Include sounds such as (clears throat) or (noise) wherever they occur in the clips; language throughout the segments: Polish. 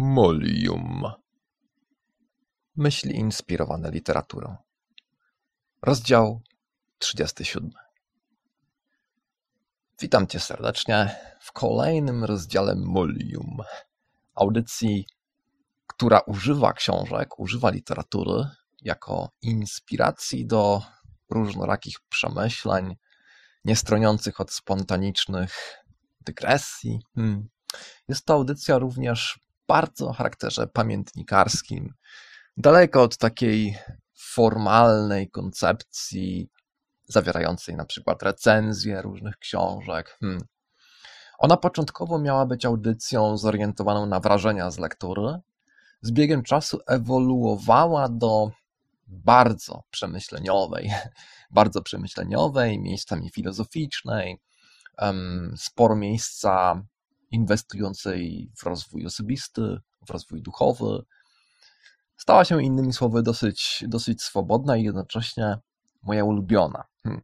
Molium. Myśli inspirowane literaturą. Rozdział 37. Witam Cię serdecznie w kolejnym rozdziale Molium. Audycji, która używa książek, używa literatury jako inspiracji do różnorakich przemyśleń, nie stroniących od spontanicznych dygresji. Hmm. Jest to audycja również bardzo charakterze pamiętnikarskim, daleko od takiej formalnej koncepcji zawierającej na przykład recenzje różnych książek. Hmm. Ona początkowo miała być audycją zorientowaną na wrażenia z lektury. Z biegiem czasu ewoluowała do bardzo przemyśleniowej, (laughs) bardzo przemyśleniowej, miejscami filozoficznej, sporo miejsca inwestującej w rozwój osobisty, w rozwój duchowy. Stała się innymi słowy dosyć, dosyć swobodna i jednocześnie moja ulubiona. Hmm.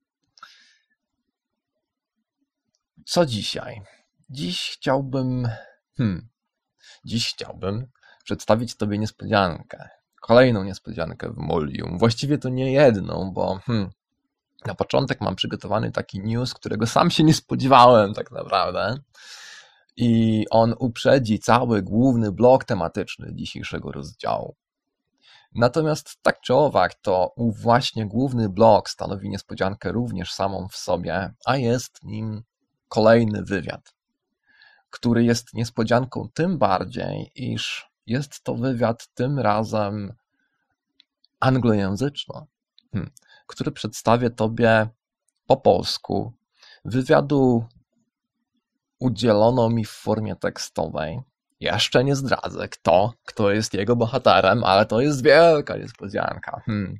Co dzisiaj? Dziś chciałbym. Hmm, dziś chciałbym przedstawić Tobie niespodziankę. Kolejną niespodziankę w Molium. Właściwie to nie jedną, bo hmm, na początek mam przygotowany taki news, którego sam się nie spodziewałem, tak naprawdę i on uprzedzi cały główny blok tematyczny dzisiejszego rozdziału. Natomiast tak czy owak, to właśnie główny blok stanowi niespodziankę również samą w sobie, a jest nim kolejny wywiad, który jest niespodzianką tym bardziej, iż jest to wywiad tym razem anglojęzyczny, hmm, który przedstawię Tobie po polsku. Wywiadu udzielono mi w formie tekstowej. Jeszcze nie zdradzę kto, kto jest jego bohaterem, ale to jest wielka niespodzianka. Hmm.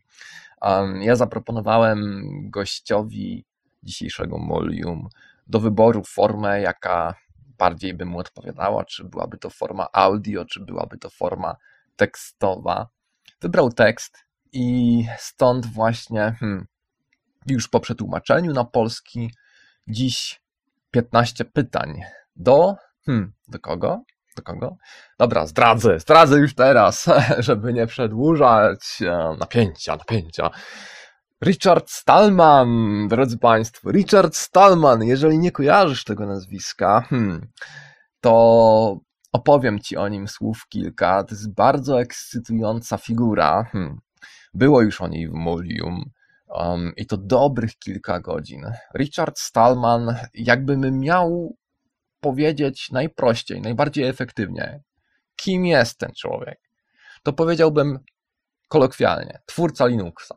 Um, ja zaproponowałem gościowi dzisiejszego Molium do wyboru formę, jaka bardziej by mu odpowiadała, czy byłaby to forma audio, czy byłaby to forma tekstowa. Wybrał tekst i stąd właśnie hmm, już po przetłumaczeniu na polski dziś 15 pytań. Do. Hmm, do kogo? Do kogo? Dobra, zdradzę, zdradzę już teraz, (laughs) żeby nie przedłużać e, napięcia, napięcia. Richard Stallman, drodzy Państwo, Richard Stallman, jeżeli nie kojarzysz tego nazwiska, hmm, to opowiem Ci o nim słów kilka. To jest bardzo ekscytująca figura. Hmm. Było już o niej w Molium. Um, I to dobrych kilka godzin. Richard Stallman, jakbym miał powiedzieć najprościej, najbardziej efektywnie, kim jest ten człowiek, to powiedziałbym kolokwialnie, twórca Linuxa.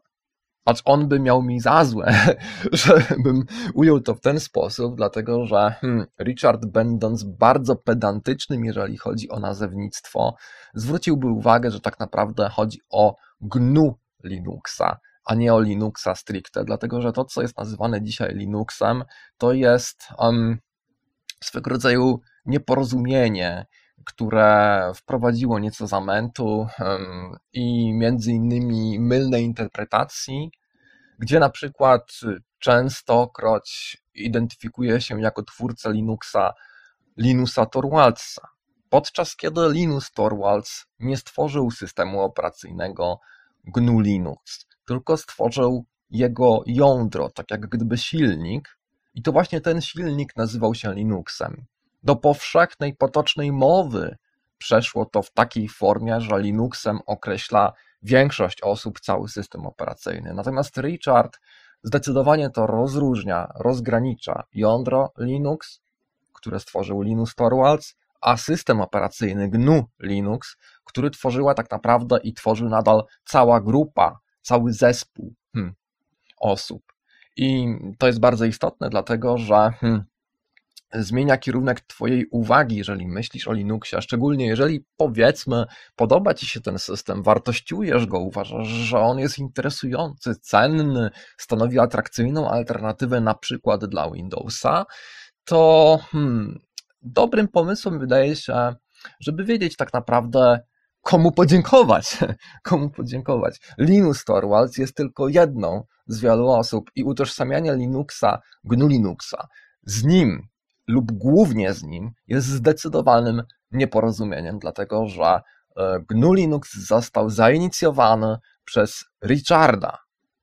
Acz on by miał mi za złe, (laughs) żebym ujął to w ten sposób, dlatego że hmm, Richard, będąc bardzo pedantycznym, jeżeli chodzi o nazewnictwo, zwróciłby uwagę, że tak naprawdę chodzi o GNU Linuxa, a nie o Linuxa stricte, dlatego że to, co jest nazywane dzisiaj Linuxem, to jest um, swego rodzaju nieporozumienie, które wprowadziło nieco zamętu um, i między innymi mylnej interpretacji, gdzie na przykład częstokroć identyfikuje się jako twórcę Linuxa Linusa Torwaldsa, podczas kiedy Linus Torvalds nie stworzył systemu operacyjnego GNU Linux tylko stworzył jego jądro, tak jak gdyby silnik, i to właśnie ten silnik nazywał się Linuxem. Do powszechnej, potocznej mowy przeszło to w takiej formie, że Linuxem określa większość osób cały system operacyjny. Natomiast Richard zdecydowanie to rozróżnia, rozgranicza jądro Linux, które stworzył Linus Torvalds, a system operacyjny GNU Linux, który tworzyła tak naprawdę i tworzy nadal cała grupa cały zespół hmm, osób. I to jest bardzo istotne, dlatego że hmm, zmienia kierunek Twojej uwagi, jeżeli myślisz o Linuxie, a szczególnie jeżeli powiedzmy, podoba Ci się ten system, wartościujesz go, uważasz, że on jest interesujący, cenny, stanowi atrakcyjną alternatywę na przykład dla Windowsa, to hmm, dobrym pomysłem wydaje się, żeby wiedzieć tak naprawdę, komu podziękować. (laughs) Komu podziękować. Linus Torvalds jest tylko jedną z wielu osób i utożsamianie Linuxa, GNU Linuxa z nim lub głównie z nim jest zdecydowanym nieporozumieniem, dlatego że e, GNU Linux został zainicjowany przez Richarda,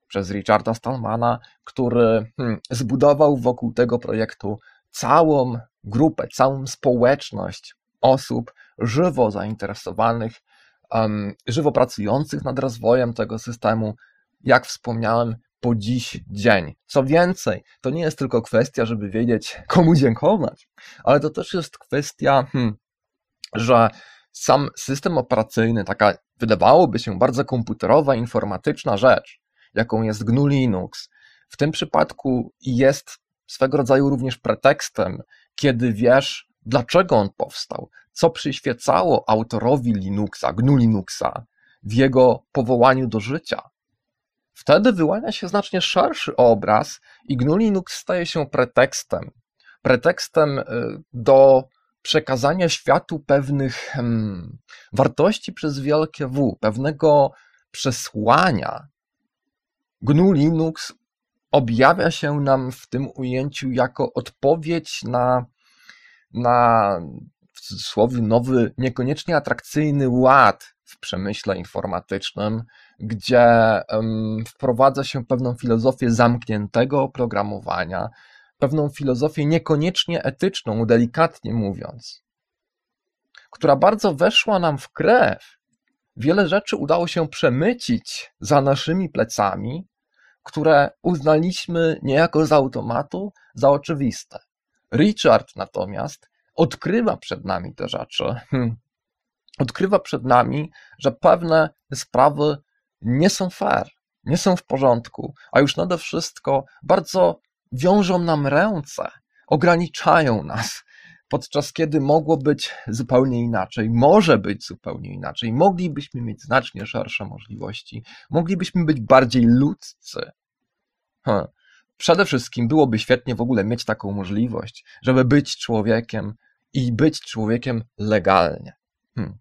przez Richarda Stallmana, który hmm, zbudował wokół tego projektu całą grupę, całą społeczność osób żywo zainteresowanych, żywo pracujących nad rozwojem tego systemu, jak wspomniałem, po dziś dzień. Co więcej, to nie jest tylko kwestia, żeby wiedzieć, komu dziękować, ale to też jest kwestia, hmm, że sam system operacyjny, taka wydawałoby się bardzo komputerowa, informatyczna rzecz, jaką jest GNU Linux, w tym przypadku jest swego rodzaju również pretekstem, kiedy wiesz, dlaczego on powstał, co przyświecało autorowi Linuxa, GNU Linuxa w jego powołaniu do życia. Wtedy wyłania się znacznie szerszy obraz i GNU Linux staje się pretekstem. Pretekstem y, do przekazania światu pewnych hmm, wartości przez wielkie W, pewnego przesłania. GNU Linux objawia się nam w tym ujęciu jako odpowiedź na, na cudzysłowie nowy, niekoniecznie atrakcyjny ład w przemyśle informatycznym, gdzie wprowadza się pewną filozofię zamkniętego oprogramowania, pewną filozofię niekoniecznie etyczną, delikatnie mówiąc, która bardzo weszła nam w krew. Wiele rzeczy udało się przemycić za naszymi plecami, które uznaliśmy niejako z automatu za oczywiste. Richard natomiast odkrywa przed nami te rzeczy. Hmm. Odkrywa przed nami, że pewne sprawy nie są fair, nie są w porządku, a już nade wszystko bardzo wiążą nam ręce, ograniczają nas, podczas kiedy mogło być zupełnie inaczej, może być zupełnie inaczej, moglibyśmy mieć znacznie szersze możliwości, moglibyśmy być bardziej ludzcy. Hm. Przede wszystkim byłoby świetnie w ogóle mieć taką możliwość, żeby być człowiekiem i być człowiekiem legalnie. Hmm.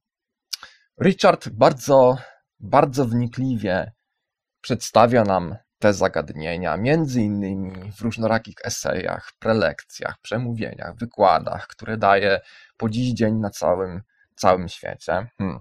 Richard bardzo, bardzo wnikliwie przedstawia nam te zagadnienia, między innymi w różnorakich esejach, prelekcjach, przemówieniach, wykładach, które daje po dziś dzień na całym, całym świecie. Hmm.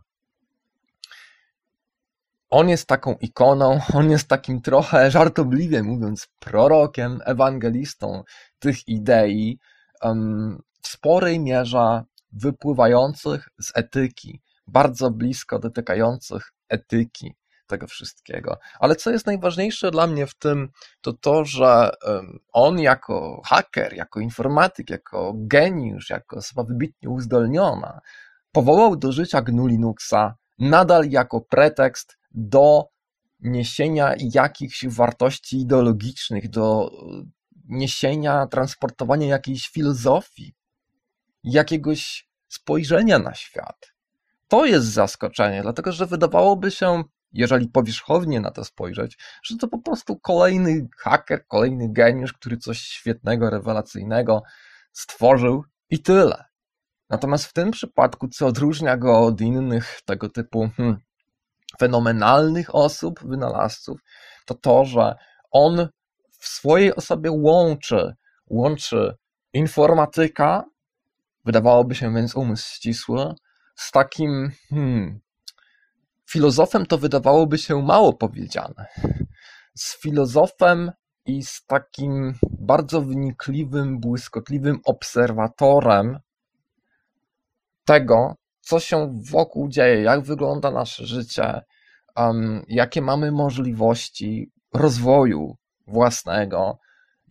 On jest taką ikoną, on jest takim trochę żartobliwie mówiąc prorokiem, ewangelistą tych idei, um, w sporej mierze wypływających z etyki, bardzo blisko dotykających etyki tego wszystkiego. Ale co jest najważniejsze dla mnie w tym, to to, że on jako haker, jako informatyk, jako geniusz, jako osoba wybitnie uzdolniona, powołał do życia GNU Linuxa nadal jako pretekst do niesienia jakichś wartości ideologicznych, do niesienia, transportowania jakiejś filozofii, jakiegoś spojrzenia na świat. To jest zaskoczenie, dlatego że wydawałoby się, jeżeli powierzchownie na to spojrzeć, że to po prostu kolejny haker, kolejny geniusz, który coś świetnego, rewelacyjnego stworzył i tyle. Natomiast w tym przypadku, co odróżnia go od innych tego typu hmm, fenomenalnych osób, wynalazców, to to, że on w swojej osobie łączy, łączy informatyka, wydawałoby się więc umysł ścisły, z takim hmm, filozofem to wydawałoby się mało powiedziane. Z filozofem i z takim bardzo wnikliwym, błyskotliwym obserwatorem tego, co się wokół dzieje, jak wygląda nasze życie, um, jakie mamy możliwości rozwoju własnego,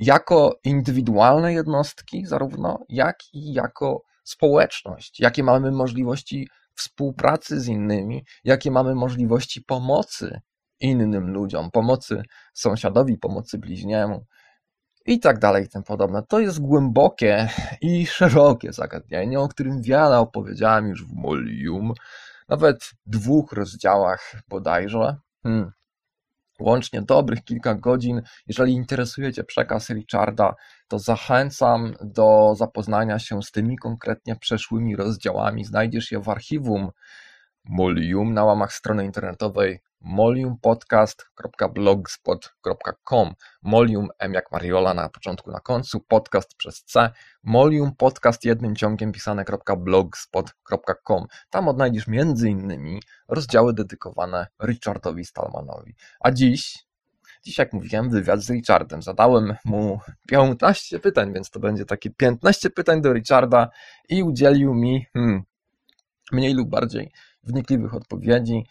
jako indywidualne jednostki, zarówno jak i jako społeczność, jakie mamy możliwości współpracy z innymi, jakie mamy możliwości pomocy innym ludziom, pomocy sąsiadowi, pomocy bliźniemu i tak dalej, i tym podobne. To jest głębokie i szerokie zagadnienie, o którym wiele opowiedziałem już w Molium, nawet dwóch rozdziałach bodajże. Hmm. Łącznie dobrych kilka godzin. Jeżeli interesuje Cię przekaz Richarda, to zachęcam do zapoznania się z tymi konkretnie przeszłymi rozdziałami. Znajdziesz je w archiwum Molium na łamach strony internetowej moliumpodcast.blogspot.com Molium M jak Mariola na początku, na końcu, podcast przez C Molium podcast jednym ciągiem pisane.blogspot.com Tam odnajdziesz innymi rozdziały dedykowane Richardowi Stallmanowi. A dziś Dziś, jak mówiłem, wywiad z Richardem. Zadałem mu 15 pytań, więc to będzie takie 15 pytań do Richarda i udzielił mi hmm, mniej lub bardziej wnikliwych odpowiedzi,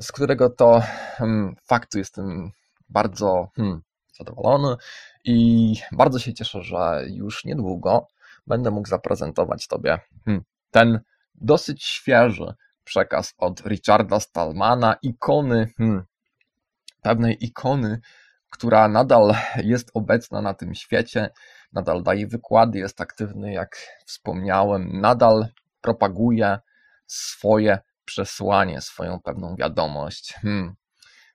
z którego to hmm, faktu jestem bardzo hmm, zadowolony i bardzo się cieszę, że już niedługo będę mógł zaprezentować Tobie hmm, ten dosyć świeży przekaz od Richarda Stallmana, ikony hmm, pewnej ikony, która nadal jest obecna na tym świecie, nadal daje wykłady, jest aktywny, jak wspomniałem, nadal propaguje swoje przesłanie, swoją pewną wiadomość, hmm,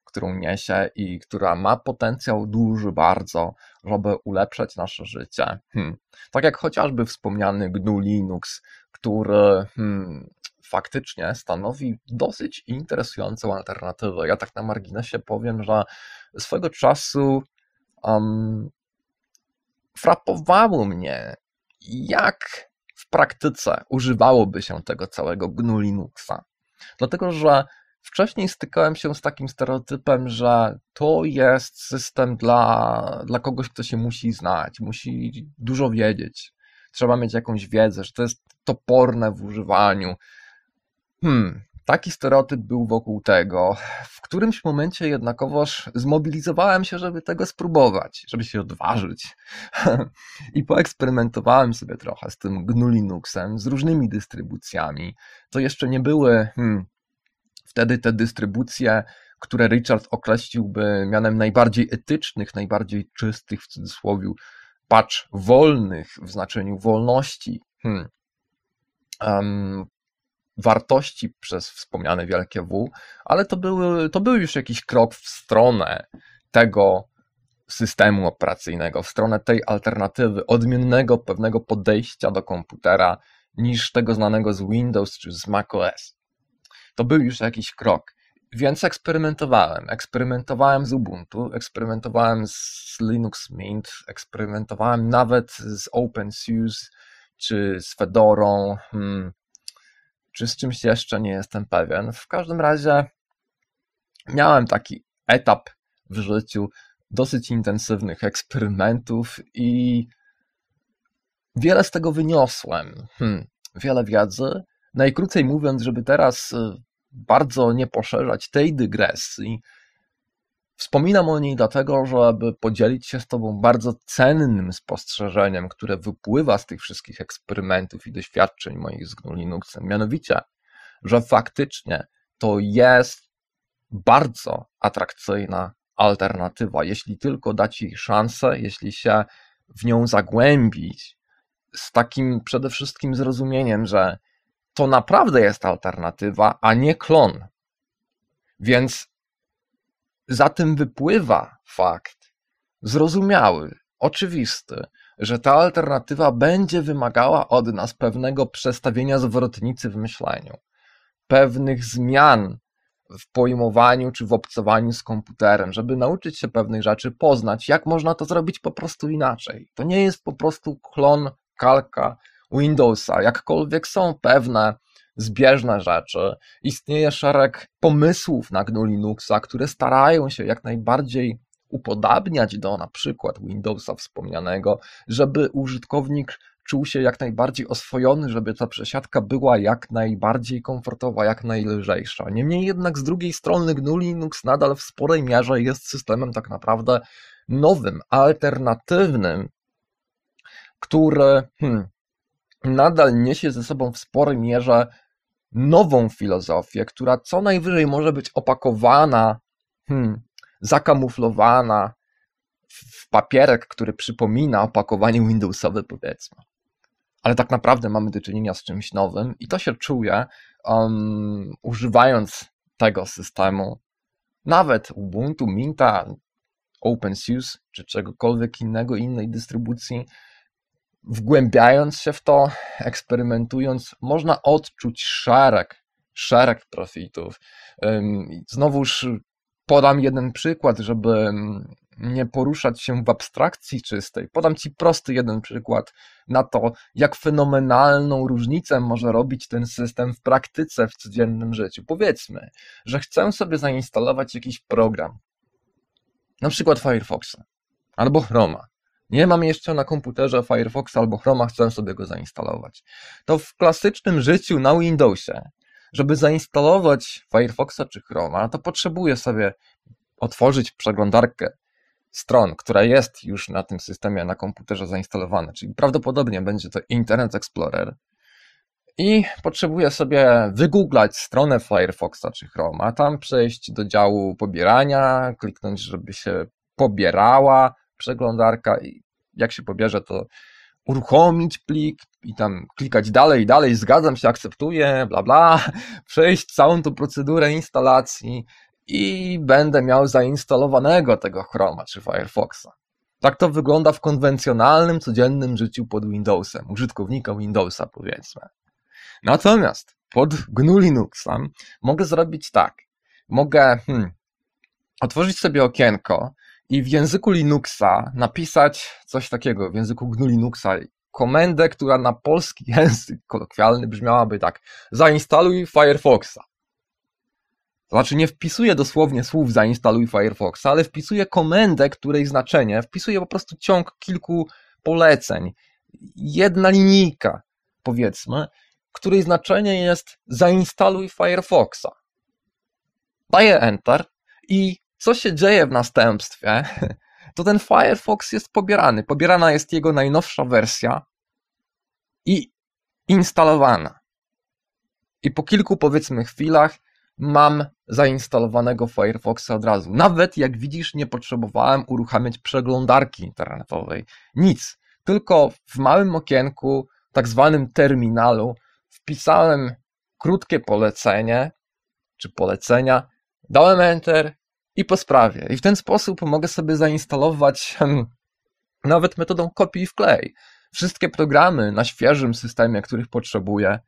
którą niesie i która ma potencjał duży bardzo, żeby ulepszać nasze życie. Hmm. Tak jak chociażby wspomniany GNU Linux, który hmm, faktycznie stanowi dosyć interesującą alternatywę. Ja tak na marginesie powiem, że swego czasu um, frapowało mnie, jak w praktyce używałoby się tego całego GNU Linuxa. Dlatego, że wcześniej stykałem się z takim stereotypem, że to jest system dla, dla kogoś, kto się musi znać, musi dużo wiedzieć. Trzeba mieć jakąś wiedzę, że to jest toporne w używaniu, Hmm, taki stereotyp był wokół tego. W którymś momencie jednakowoż zmobilizowałem się, żeby tego spróbować, żeby się odważyć. (laughs) I poeksperymentowałem sobie trochę z tym GNU Linuxem, z różnymi dystrybucjami. To jeszcze nie były hmm, wtedy te dystrybucje, które Richard określiłby mianem najbardziej etycznych, najbardziej czystych w cudzysłowie, patch wolnych w znaczeniu wolności. Hmm. Um, wartości przez wspomniane wielkie W, ale to, były, to był już jakiś krok w stronę tego systemu operacyjnego, w stronę tej alternatywy, odmiennego pewnego podejścia do komputera niż tego znanego z Windows czy z macOS. To był już jakiś krok. Więc eksperymentowałem. Eksperymentowałem z Ubuntu, eksperymentowałem z Linux Mint, eksperymentowałem nawet z OpenSUSE czy z Fedorą. Hmm czy z czymś jeszcze nie jestem pewien. W każdym razie miałem taki etap w życiu dosyć intensywnych eksperymentów i wiele z tego wyniosłem. Hmm, wiele wiedzy. Najkrócej mówiąc, żeby teraz y, bardzo nie poszerzać tej dygresji, Wspominam o niej dlatego, żeby podzielić się z Tobą bardzo cennym spostrzeżeniem, które wypływa z tych wszystkich eksperymentów i doświadczeń moich z GNU Linuxem. Mianowicie, że faktycznie to jest bardzo atrakcyjna alternatywa, jeśli tylko dać jej szansę, jeśli się w nią zagłębić, z takim przede wszystkim zrozumieniem, że to naprawdę jest alternatywa, a nie klon. Więc za tym wypływa fakt zrozumiały, oczywisty, że ta alternatywa będzie wymagała od nas pewnego przestawienia zwrotnicy w myśleniu, pewnych zmian w pojmowaniu czy w obcowaniu z komputerem, żeby nauczyć się pewnych rzeczy, poznać, jak można to zrobić po prostu inaczej. To nie jest po prostu klon, kalka Windowsa, jakkolwiek są pewne zbieżne rzeczy. Istnieje szereg pomysłów na GNU Linuxa, które starają się jak najbardziej upodabniać do na przykład Windowsa wspomnianego, żeby użytkownik czuł się jak najbardziej oswojony, żeby ta przesiadka była jak najbardziej komfortowa, jak najlżejsza. Niemniej jednak z drugiej strony GNU Linux nadal w sporej mierze jest systemem tak naprawdę nowym, alternatywnym, który hmm, nadal niesie ze sobą w sporej mierze nową filozofię, która co najwyżej może być opakowana, hmm, zakamuflowana w papierek, który przypomina opakowanie Windowsowe, powiedzmy. Ale tak naprawdę mamy do czynienia z czymś nowym i to się czuje, um, używając tego systemu. Nawet Ubuntu, Minta, OpenSUSE czy czegokolwiek innego, innej dystrybucji, wgłębiając się w to, eksperymentując, można odczuć szereg, szereg profitów. Znowuż podam jeden przykład, żeby nie poruszać się w abstrakcji czystej. Podam Ci prosty jeden przykład na to, jak fenomenalną różnicę może robić ten system w praktyce, w codziennym życiu. Powiedzmy, że chcę sobie zainstalować jakiś program, na przykład Firefoxa albo Chroma. Nie mam jeszcze na komputerze Firefoxa albo Chroma, chcę sobie go zainstalować. To w klasycznym życiu na Windowsie, żeby zainstalować Firefoxa czy Chroma, to potrzebuję sobie otworzyć przeglądarkę stron, która jest już na tym systemie na komputerze zainstalowana, czyli prawdopodobnie będzie to Internet Explorer. I potrzebuję sobie wygooglać stronę Firefoxa czy Chroma, tam przejść do działu pobierania, kliknąć, żeby się pobierała przeglądarka i jak się pobierze, to uruchomić plik i tam klikać dalej, dalej, zgadzam się, akceptuję, bla, bla, (laughs) przejść całą tą procedurę instalacji i będę miał zainstalowanego tego Chroma czy Firefoxa. Tak to wygląda w konwencjonalnym, codziennym życiu pod Windowsem, użytkownika Windowsa powiedzmy. Natomiast pod GNU Linuxem mogę zrobić tak. Mogę hmm, otworzyć sobie okienko i w języku Linuxa napisać coś takiego, w języku GNU Linuxa, komendę, która na polski (laughs) język kolokwialny brzmiałaby tak: zainstaluj Firefoxa. Znaczy nie wpisuję dosłownie słów zainstaluj Firefoxa, ale wpisuję komendę, której znaczenie, wpisuję po prostu ciąg kilku poleceń. Jedna linijka, powiedzmy, której znaczenie jest zainstaluj Firefoxa. Daję Enter i co się dzieje w następstwie? (laughs) To ten Firefox jest pobierany. Pobierana jest jego najnowsza wersja i instalowana. I po kilku powiedzmy chwilach mam zainstalowanego Firefoxa od razu. Nawet jak widzisz, nie potrzebowałem uruchamiać przeglądarki internetowej. Nic. Tylko w małym okienku, tak zwanym terminalu, wpisałem krótkie polecenie, czy polecenia, dałem Enter i po sprawie. I w ten sposób mogę sobie zainstalować hmm, nawet metodą kopii i wklej. Wszystkie programy na świeżym systemie, których potrzebuję,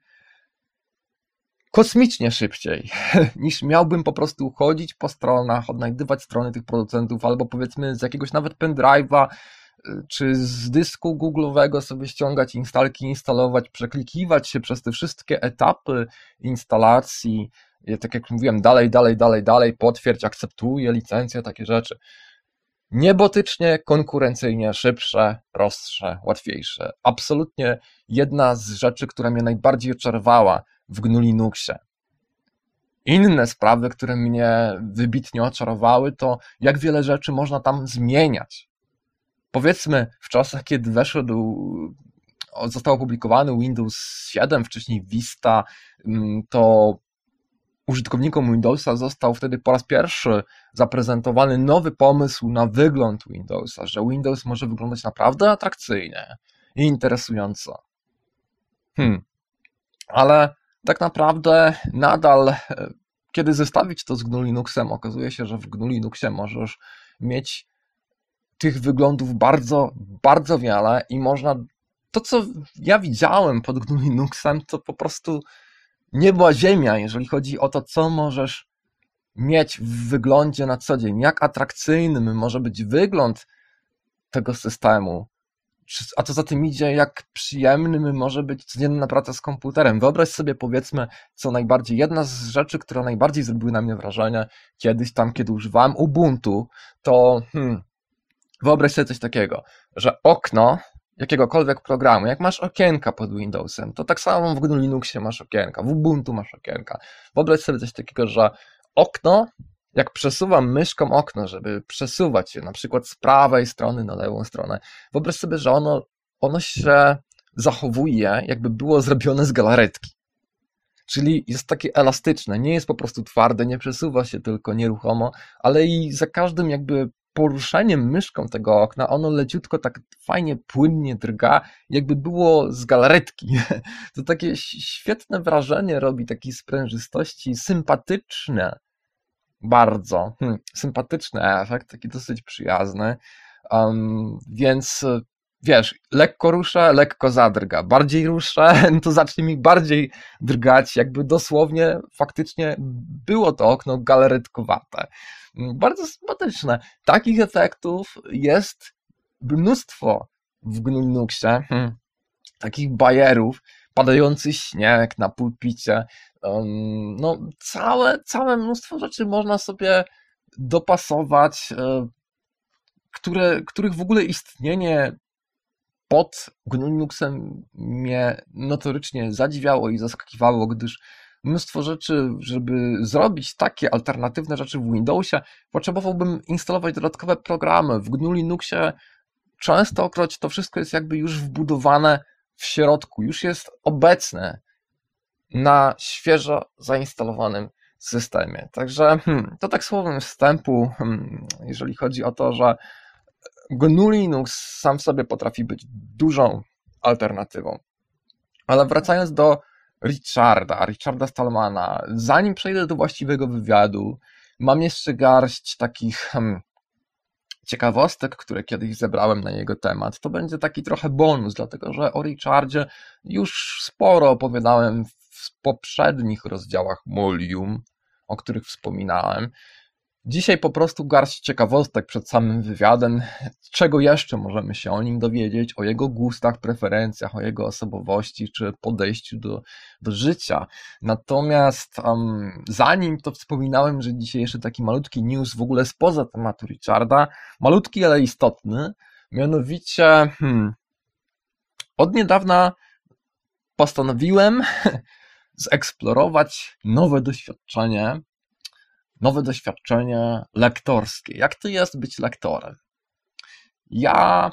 kosmicznie szybciej (laughs) niż miałbym po prostu chodzić po stronach, odnajdywać strony tych producentów, albo powiedzmy z jakiegoś nawet pendrive'a y, czy z dysku Google'owego sobie ściągać instalki, instalować, przeklikiwać się przez te wszystkie etapy instalacji, tak jak mówiłem, dalej, dalej, dalej, dalej, potwierdź, akceptuję licencję, takie rzeczy. Niebotycznie, konkurencyjnie, szybsze, prostsze, łatwiejsze. Absolutnie jedna z rzeczy, która mnie najbardziej oczarowała w GNU Linuxie. Inne sprawy, które mnie wybitnie oczarowały, to jak wiele rzeczy można tam zmieniać. Powiedzmy, w czasach, kiedy weszł, został opublikowany Windows 7, wcześniej Vista, mm, to użytkownikom Windowsa został wtedy po raz pierwszy zaprezentowany nowy pomysł na wygląd Windowsa, że Windows może wyglądać naprawdę atrakcyjnie i interesująco. Hmm. Ale tak naprawdę nadal, e, kiedy zestawić to z GNU Linuxem, okazuje się, że w GNU Linuxie możesz mieć tych wyglądów bardzo, bardzo wiele i można to, co ja widziałem pod GNU Linuxem, to po prostu nie była ziemia, jeżeli chodzi o to, co możesz mieć w wyglądzie na co dzień, jak atrakcyjnym może być wygląd tego systemu, a co za tym idzie, jak przyjemnym może być codzienna praca z komputerem. Wyobraź sobie, powiedzmy, co najbardziej, jedna z rzeczy, które najbardziej zrobiły na mnie wrażenie kiedyś tam, kiedy używałem Ubuntu, to hmm, wyobraź sobie coś takiego, że okno jakiegokolwiek programu, jak masz okienka pod Windowsem, to tak samo w GNU Linuxie masz okienka, w Ubuntu masz okienka. Wyobraź sobie coś takiego, że okno, jak przesuwam myszką okno, żeby przesuwać się na przykład z prawej strony na lewą stronę, wyobraź sobie, że ono, ono się zachowuje, jakby było zrobione z galaretki. Czyli jest takie elastyczne, nie jest po prostu twarde, nie przesuwa się tylko nieruchomo, ale i za każdym jakby poruszeniem myszką tego okna, ono leciutko tak fajnie, płynnie drga, jakby było z galaretki. (laughs) To takie świetne wrażenie robi, takiej sprężystości, sympatyczne. Bardzo, hmm, sympatyczny efekt, taki dosyć przyjazny, um, więc wiesz, lekko ruszę, lekko zadrga. Bardziej ruszę, (laughs) to zacznie mi bardziej drgać, jakby dosłownie faktycznie było to okno galaretkowate. Bardzo sympatyczne. Takich efektów jest mnóstwo w GNU Linuxie. Hmm. Takich bajerów, padający śnieg na pulpicie. Um, no, całe, całe mnóstwo rzeczy można sobie dopasować, e, które, których w ogóle istnienie pod GNU Linuxem mnie notorycznie zadziwiało i zaskakiwało, gdyż mnóstwo rzeczy, żeby zrobić takie alternatywne rzeczy w Windowsie, potrzebowałbym instalować dodatkowe programy. W GNU Linuxie częstokroć to wszystko jest jakby już wbudowane w środku, już jest obecne na świeżo zainstalowanym systemie. Także hmm, to tak słowem wstępu, hmm, jeżeli chodzi o to, że GNU Linux sam sobie potrafi być dużą alternatywą. Ale wracając do Richarda, Richarda Stallmana, zanim przejdę do właściwego wywiadu, mam jeszcze garść takich hmm, ciekawostek, które kiedyś zebrałem na jego temat. To będzie taki trochę bonus, dlatego że o Richardzie już sporo opowiadałem w poprzednich rozdziałach Molium, o których wspominałem. Dzisiaj po prostu garść ciekawostek przed samym wywiadem, czego jeszcze możemy się o nim dowiedzieć, o jego gustach, preferencjach, o jego osobowości czy podejściu do, do życia. Natomiast um, zanim to wspominałem, że dzisiaj jeszcze taki malutki news w ogóle spoza tematu Richarda, malutki, ale istotny, mianowicie hmm, od niedawna postanowiłem (laughs) zeksplorować nowe doświadczenie nowe doświadczenie lektorskie. Jak to jest być lektorem? Ja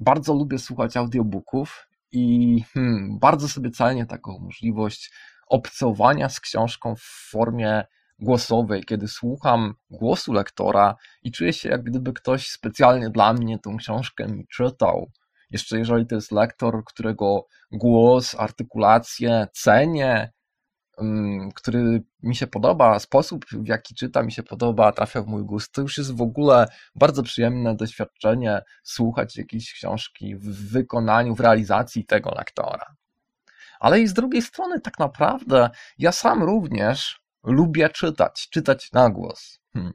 bardzo lubię słuchać audiobooków i hmm, bardzo sobie cenię taką możliwość obcowania z książką w formie głosowej, kiedy słucham głosu lektora i czuję się, jak gdyby ktoś specjalnie dla mnie tą książkę mi czytał. Jeszcze jeżeli to jest lektor, którego głos, artykulację cenię, który mi się podoba, sposób w jaki czyta mi się podoba, trafia w mój gust, to już jest w ogóle bardzo przyjemne doświadczenie słuchać jakiejś książki w wykonaniu, w realizacji tego lektora. Ale i z drugiej strony, tak naprawdę, ja sam również lubię czytać, czytać na głos, hmm.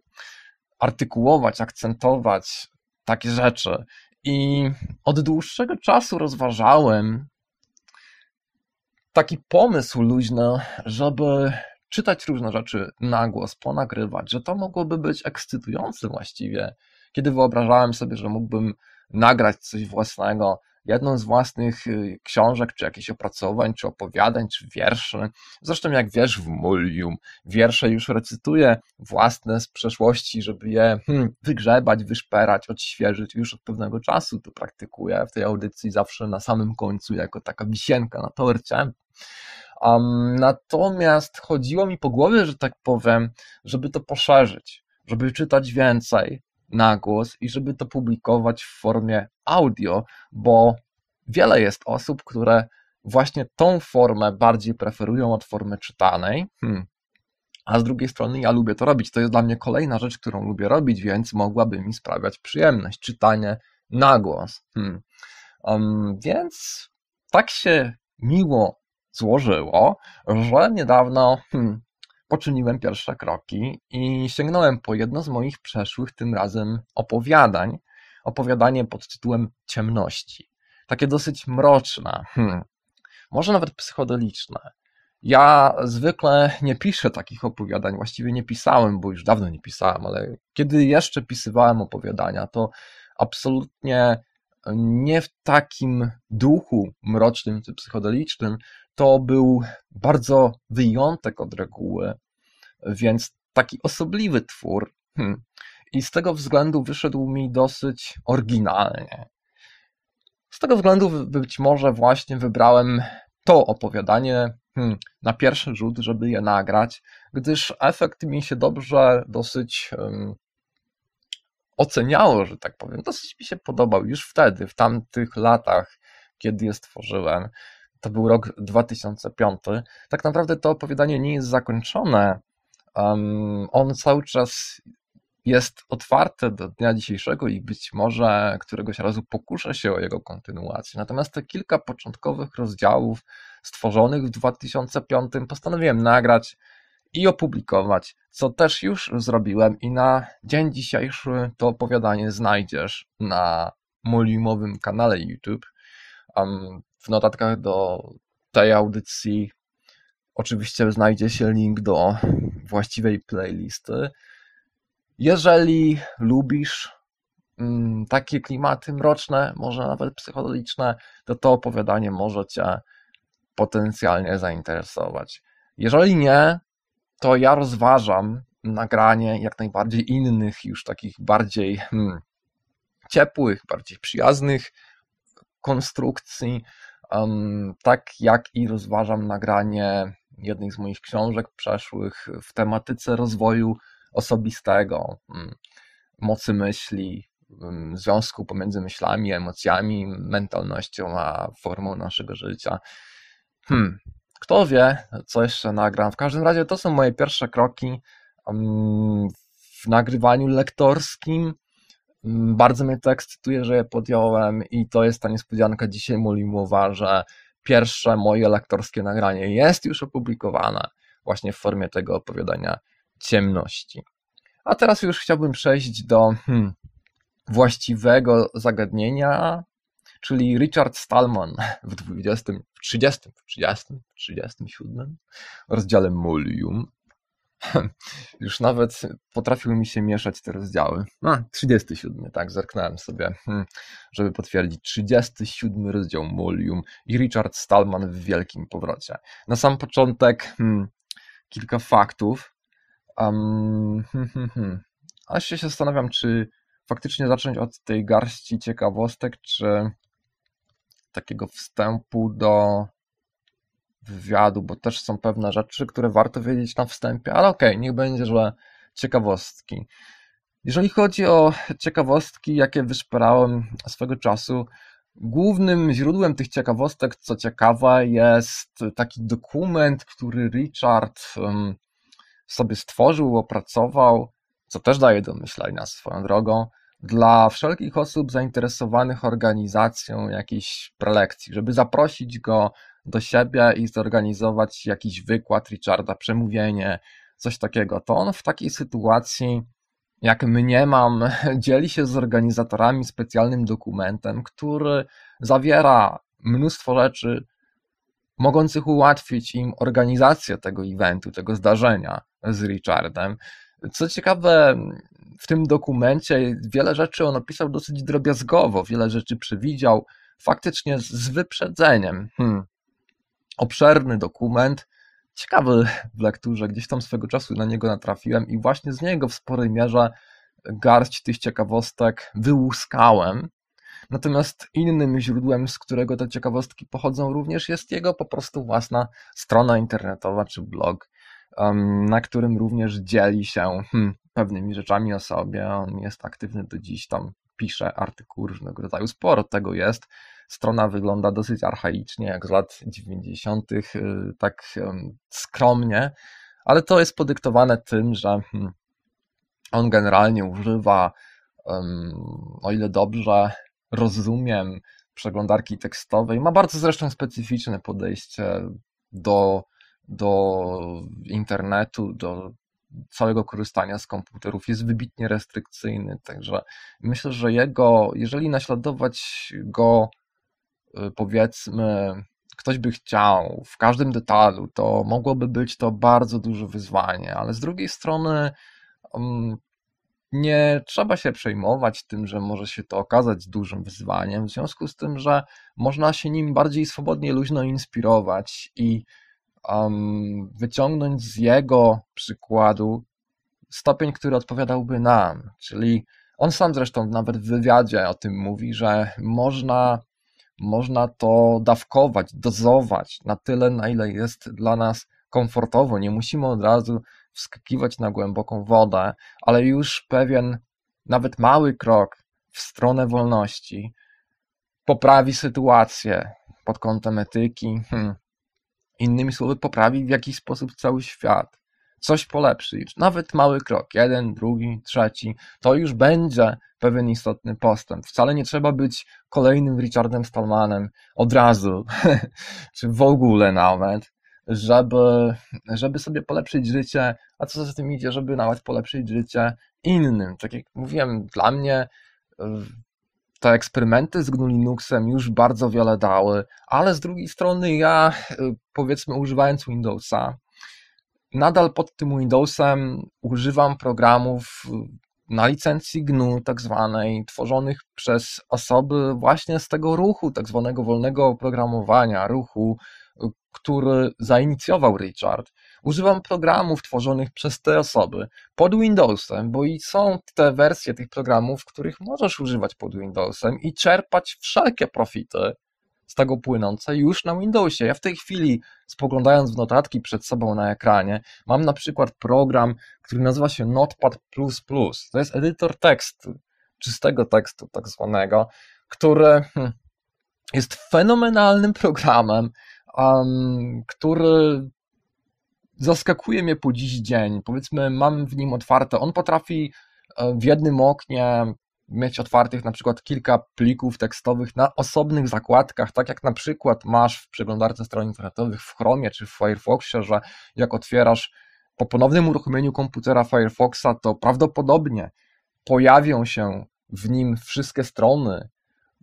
artykułować, akcentować takie rzeczy. I od dłuższego czasu rozważałem, taki pomysł luźny, żeby czytać różne rzeczy na głos, ponagrywać, że to mogłoby być ekscytujące właściwie, kiedy wyobrażałem sobie, że mógłbym nagrać coś własnego, jedną z własnych y, książek, czy jakichś opracowań, czy opowiadań, czy wierszy. Zresztą jak wiesz w Mulium, wiersze już recytuję własne z przeszłości, żeby je hmm, wygrzebać, wyszperać, odświeżyć. Już od pewnego czasu to praktykuję w tej audycji zawsze na samym końcu, jako taka wisienka na torcie. Um, natomiast chodziło mi po głowie, że tak powiem, żeby to poszerzyć, żeby czytać więcej, na głos i żeby to publikować w formie audio, bo wiele jest osób, które właśnie tą formę bardziej preferują od formy czytanej. Hmm. A z drugiej strony ja lubię to robić. To jest dla mnie kolejna rzecz, którą lubię robić, więc mogłaby mi sprawiać przyjemność. Czytanie na głos. Hmm. Um, więc tak się miło złożyło, że niedawno hmm, poczyniłem pierwsze kroki i sięgnąłem po jedno z moich przeszłych tym razem opowiadań. Opowiadanie pod tytułem Ciemności. Takie dosyć mroczne, hmm, może nawet psychodeliczne. Ja zwykle nie piszę takich opowiadań, właściwie nie pisałem, bo już dawno nie pisałem, ale kiedy jeszcze pisywałem opowiadania, to absolutnie nie w takim duchu mrocznym czy psychodelicznym, to był bardzo wyjątek od reguły, więc taki osobliwy twór. Hmm. I z tego względu wyszedł mi dosyć oryginalnie. Z tego względu być może właśnie wybrałem to opowiadanie hmm, na pierwszy rzut, żeby je nagrać, gdyż efekt mi się dobrze dosyć um, oceniało, że tak powiem. Dosyć mi się podobał już wtedy, w tamtych latach, kiedy je stworzyłem. To był rok 2005. Tak naprawdę to opowiadanie nie jest zakończone. Um, on cały czas jest otwarte do dnia dzisiejszego i być może któregoś razu pokuszę się o jego kontynuację. Natomiast te kilka początkowych rozdziałów stworzonych w 2005 postanowiłem nagrać i opublikować, co też już zrobiłem i na dzień dzisiejszy to opowiadanie znajdziesz na molimowym kanale YouTube. W notatkach do tej audycji oczywiście znajdzie się link do właściwej playlisty. Jeżeli lubisz mm, takie klimaty mroczne, może nawet psychodeliczne, to to opowiadanie może Cię potencjalnie zainteresować. Jeżeli nie, to ja rozważam nagranie jak najbardziej innych, już takich bardziej hmm, ciepłych, bardziej przyjaznych konstrukcji, tak jak i rozważam nagranie jednej z moich książek przeszłych w tematyce rozwoju osobistego, hmm, mocy myśli, hmm, związku pomiędzy myślami, emocjami, mentalnością a formą naszego życia. Hmm, kto wie, co jeszcze nagram. W każdym razie to są moje pierwsze kroki w nagrywaniu lektorskim. Bardzo mnie to ekscytuje, że je podjąłem i to jest ta niespodzianka dzisiaj Molimowa, że pierwsze moje lektorskie nagranie jest już opublikowane właśnie w formie tego opowiadania ciemności. A teraz już chciałbym przejść do hmm, właściwego zagadnienia, czyli Richard Stallman w 20, w 30, w 30, w 37 rozdziale Molium. (laughs) Już nawet potrafiły mi się mieszać te rozdziały. A, 37, tak, zerknąłem sobie, hmm, żeby potwierdzić. 37 rozdział Molium i Richard Stallman w wielkim powrocie. Na sam początek hmm, kilka faktów. Um, hmm, hmm, hmm. A się zastanawiam, czy faktycznie zacząć od tej garści ciekawostek, czy takiego wstępu do wywiadu, bo też są pewne rzeczy, które warto wiedzieć na wstępie, ale okej, okay, niech będzie, że ciekawostki. Jeżeli chodzi o ciekawostki, jakie wyszperałem swego czasu, głównym źródłem tych ciekawostek, co ciekawe, jest taki dokument, który Richard sobie stworzył, opracował, co też daje do myślenia swoją drogą dla wszelkich osób zainteresowanych organizacją jakiejś prelekcji, żeby zaprosić go do siebie i zorganizować jakiś wykład Richarda, przemówienie, coś takiego. To on w takiej sytuacji, jak mnie mam, (laughs) dzieli się z organizatorami specjalnym dokumentem, który zawiera mnóstwo rzeczy mogących ułatwić im organizację tego eventu, tego zdarzenia z Richardem. Co ciekawe, w tym dokumencie wiele rzeczy on opisał dosyć drobiazgowo, wiele rzeczy przewidział, faktycznie z wyprzedzeniem. Hmm. Obszerny dokument, ciekawy w lekturze, gdzieś tam swego czasu na niego natrafiłem i właśnie z niego w sporej mierze garść tych ciekawostek wyłuskałem. Natomiast innym źródłem, z którego te ciekawostki pochodzą, również jest jego po prostu własna strona internetowa czy blog, na którym również dzieli się hmm, pewnymi rzeczami o sobie. On jest aktywny do dziś, tam pisze artykuły różnego rodzaju. Sporo tego jest. Strona wygląda dosyć archaicznie, jak z lat 90., y, tak skromnie, ale to jest podyktowane tym, że hmm, on generalnie używa, o ile dobrze rozumiem, przeglądarki tekstowej. Ma bardzo zresztą specyficzne podejście do, do internetu, do całego korzystania z komputerów jest wybitnie restrykcyjny, także myślę, że jego, jeżeli naśladować go, powiedzmy, ktoś by chciał w każdym detalu, to mogłoby być to bardzo duże wyzwanie, ale z drugiej strony mm, nie trzeba się przejmować tym, że może się to okazać dużym wyzwaniem, w związku z tym, że można się nim bardziej swobodnie, luźno inspirować i um, wyciągnąć z jego przykładu stopień, który odpowiadałby nam. Czyli on sam zresztą nawet w wywiadzie o tym mówi, że można, można to dawkować, dozować na tyle, na ile jest dla nas komfortowo. Nie musimy od razu wskakiwać na głęboką wodę, ale już pewien, nawet mały krok w stronę wolności poprawi sytuację pod kątem etyki, hmm, Innymi słowy, poprawi w jakiś sposób cały świat. Coś polepszyć, nawet mały krok, jeden, drugi, trzeci, to już będzie pewien istotny postęp. Wcale nie trzeba być kolejnym Richardem Stallmanem od razu, (laughs) czy w ogóle nawet, żeby, żeby sobie polepszyć życie, a co za tym idzie, żeby nawet polepszyć życie innym. Tak jak mówiłem, dla mnie te eksperymenty z GNU Linuxem już bardzo wiele dały, ale z drugiej strony ja, powiedzmy, używając Windowsa, nadal pod tym Windowsem używam programów na licencji GNU, tak zwanej, tworzonych przez osoby właśnie z tego ruchu, tak zwanego wolnego oprogramowania, ruchu, który zainicjował Richard. Używam programów tworzonych przez te osoby pod Windowsem, bo i są te wersje tych programów, których możesz używać pod Windowsem i czerpać wszelkie profity z tego płynące już na Windowsie. Ja w tej chwili, spoglądając w notatki przed sobą na ekranie, mam na przykład program, który nazywa się Notepad++. To jest edytor tekstu, czystego tekstu tak zwanego, który hmm, jest fenomenalnym programem, um, który zaskakuje mnie po dziś dzień. Powiedzmy, mam w nim otwarte, on potrafi e, w jednym oknie mieć otwartych na przykład kilka plików tekstowych na osobnych zakładkach, tak jak na przykład masz w przeglądarce stron internetowych w Chromie czy w Firefoxie, że jak otwierasz po ponownym uruchomieniu komputera Firefoxa, to prawdopodobnie pojawią się w nim wszystkie strony,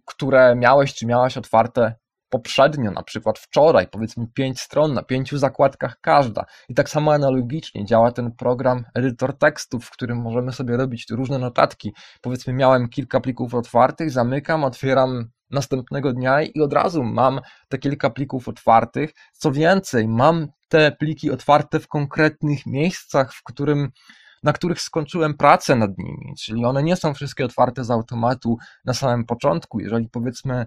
które miałeś czy miałaś otwarte poprzednio, na przykład wczoraj, powiedzmy pięć stron na pięciu zakładkach każda. I tak samo analogicznie działa ten program edytor tekstów, w którym możemy sobie robić różne notatki. Powiedzmy miałem kilka plików otwartych, zamykam, otwieram następnego dnia i od razu mam te kilka plików otwartych. Co więcej, mam te pliki otwarte w konkretnych miejscach, w którym na których skończyłem pracę nad nimi, czyli one nie są wszystkie otwarte z automatu na samym początku. Jeżeli powiedzmy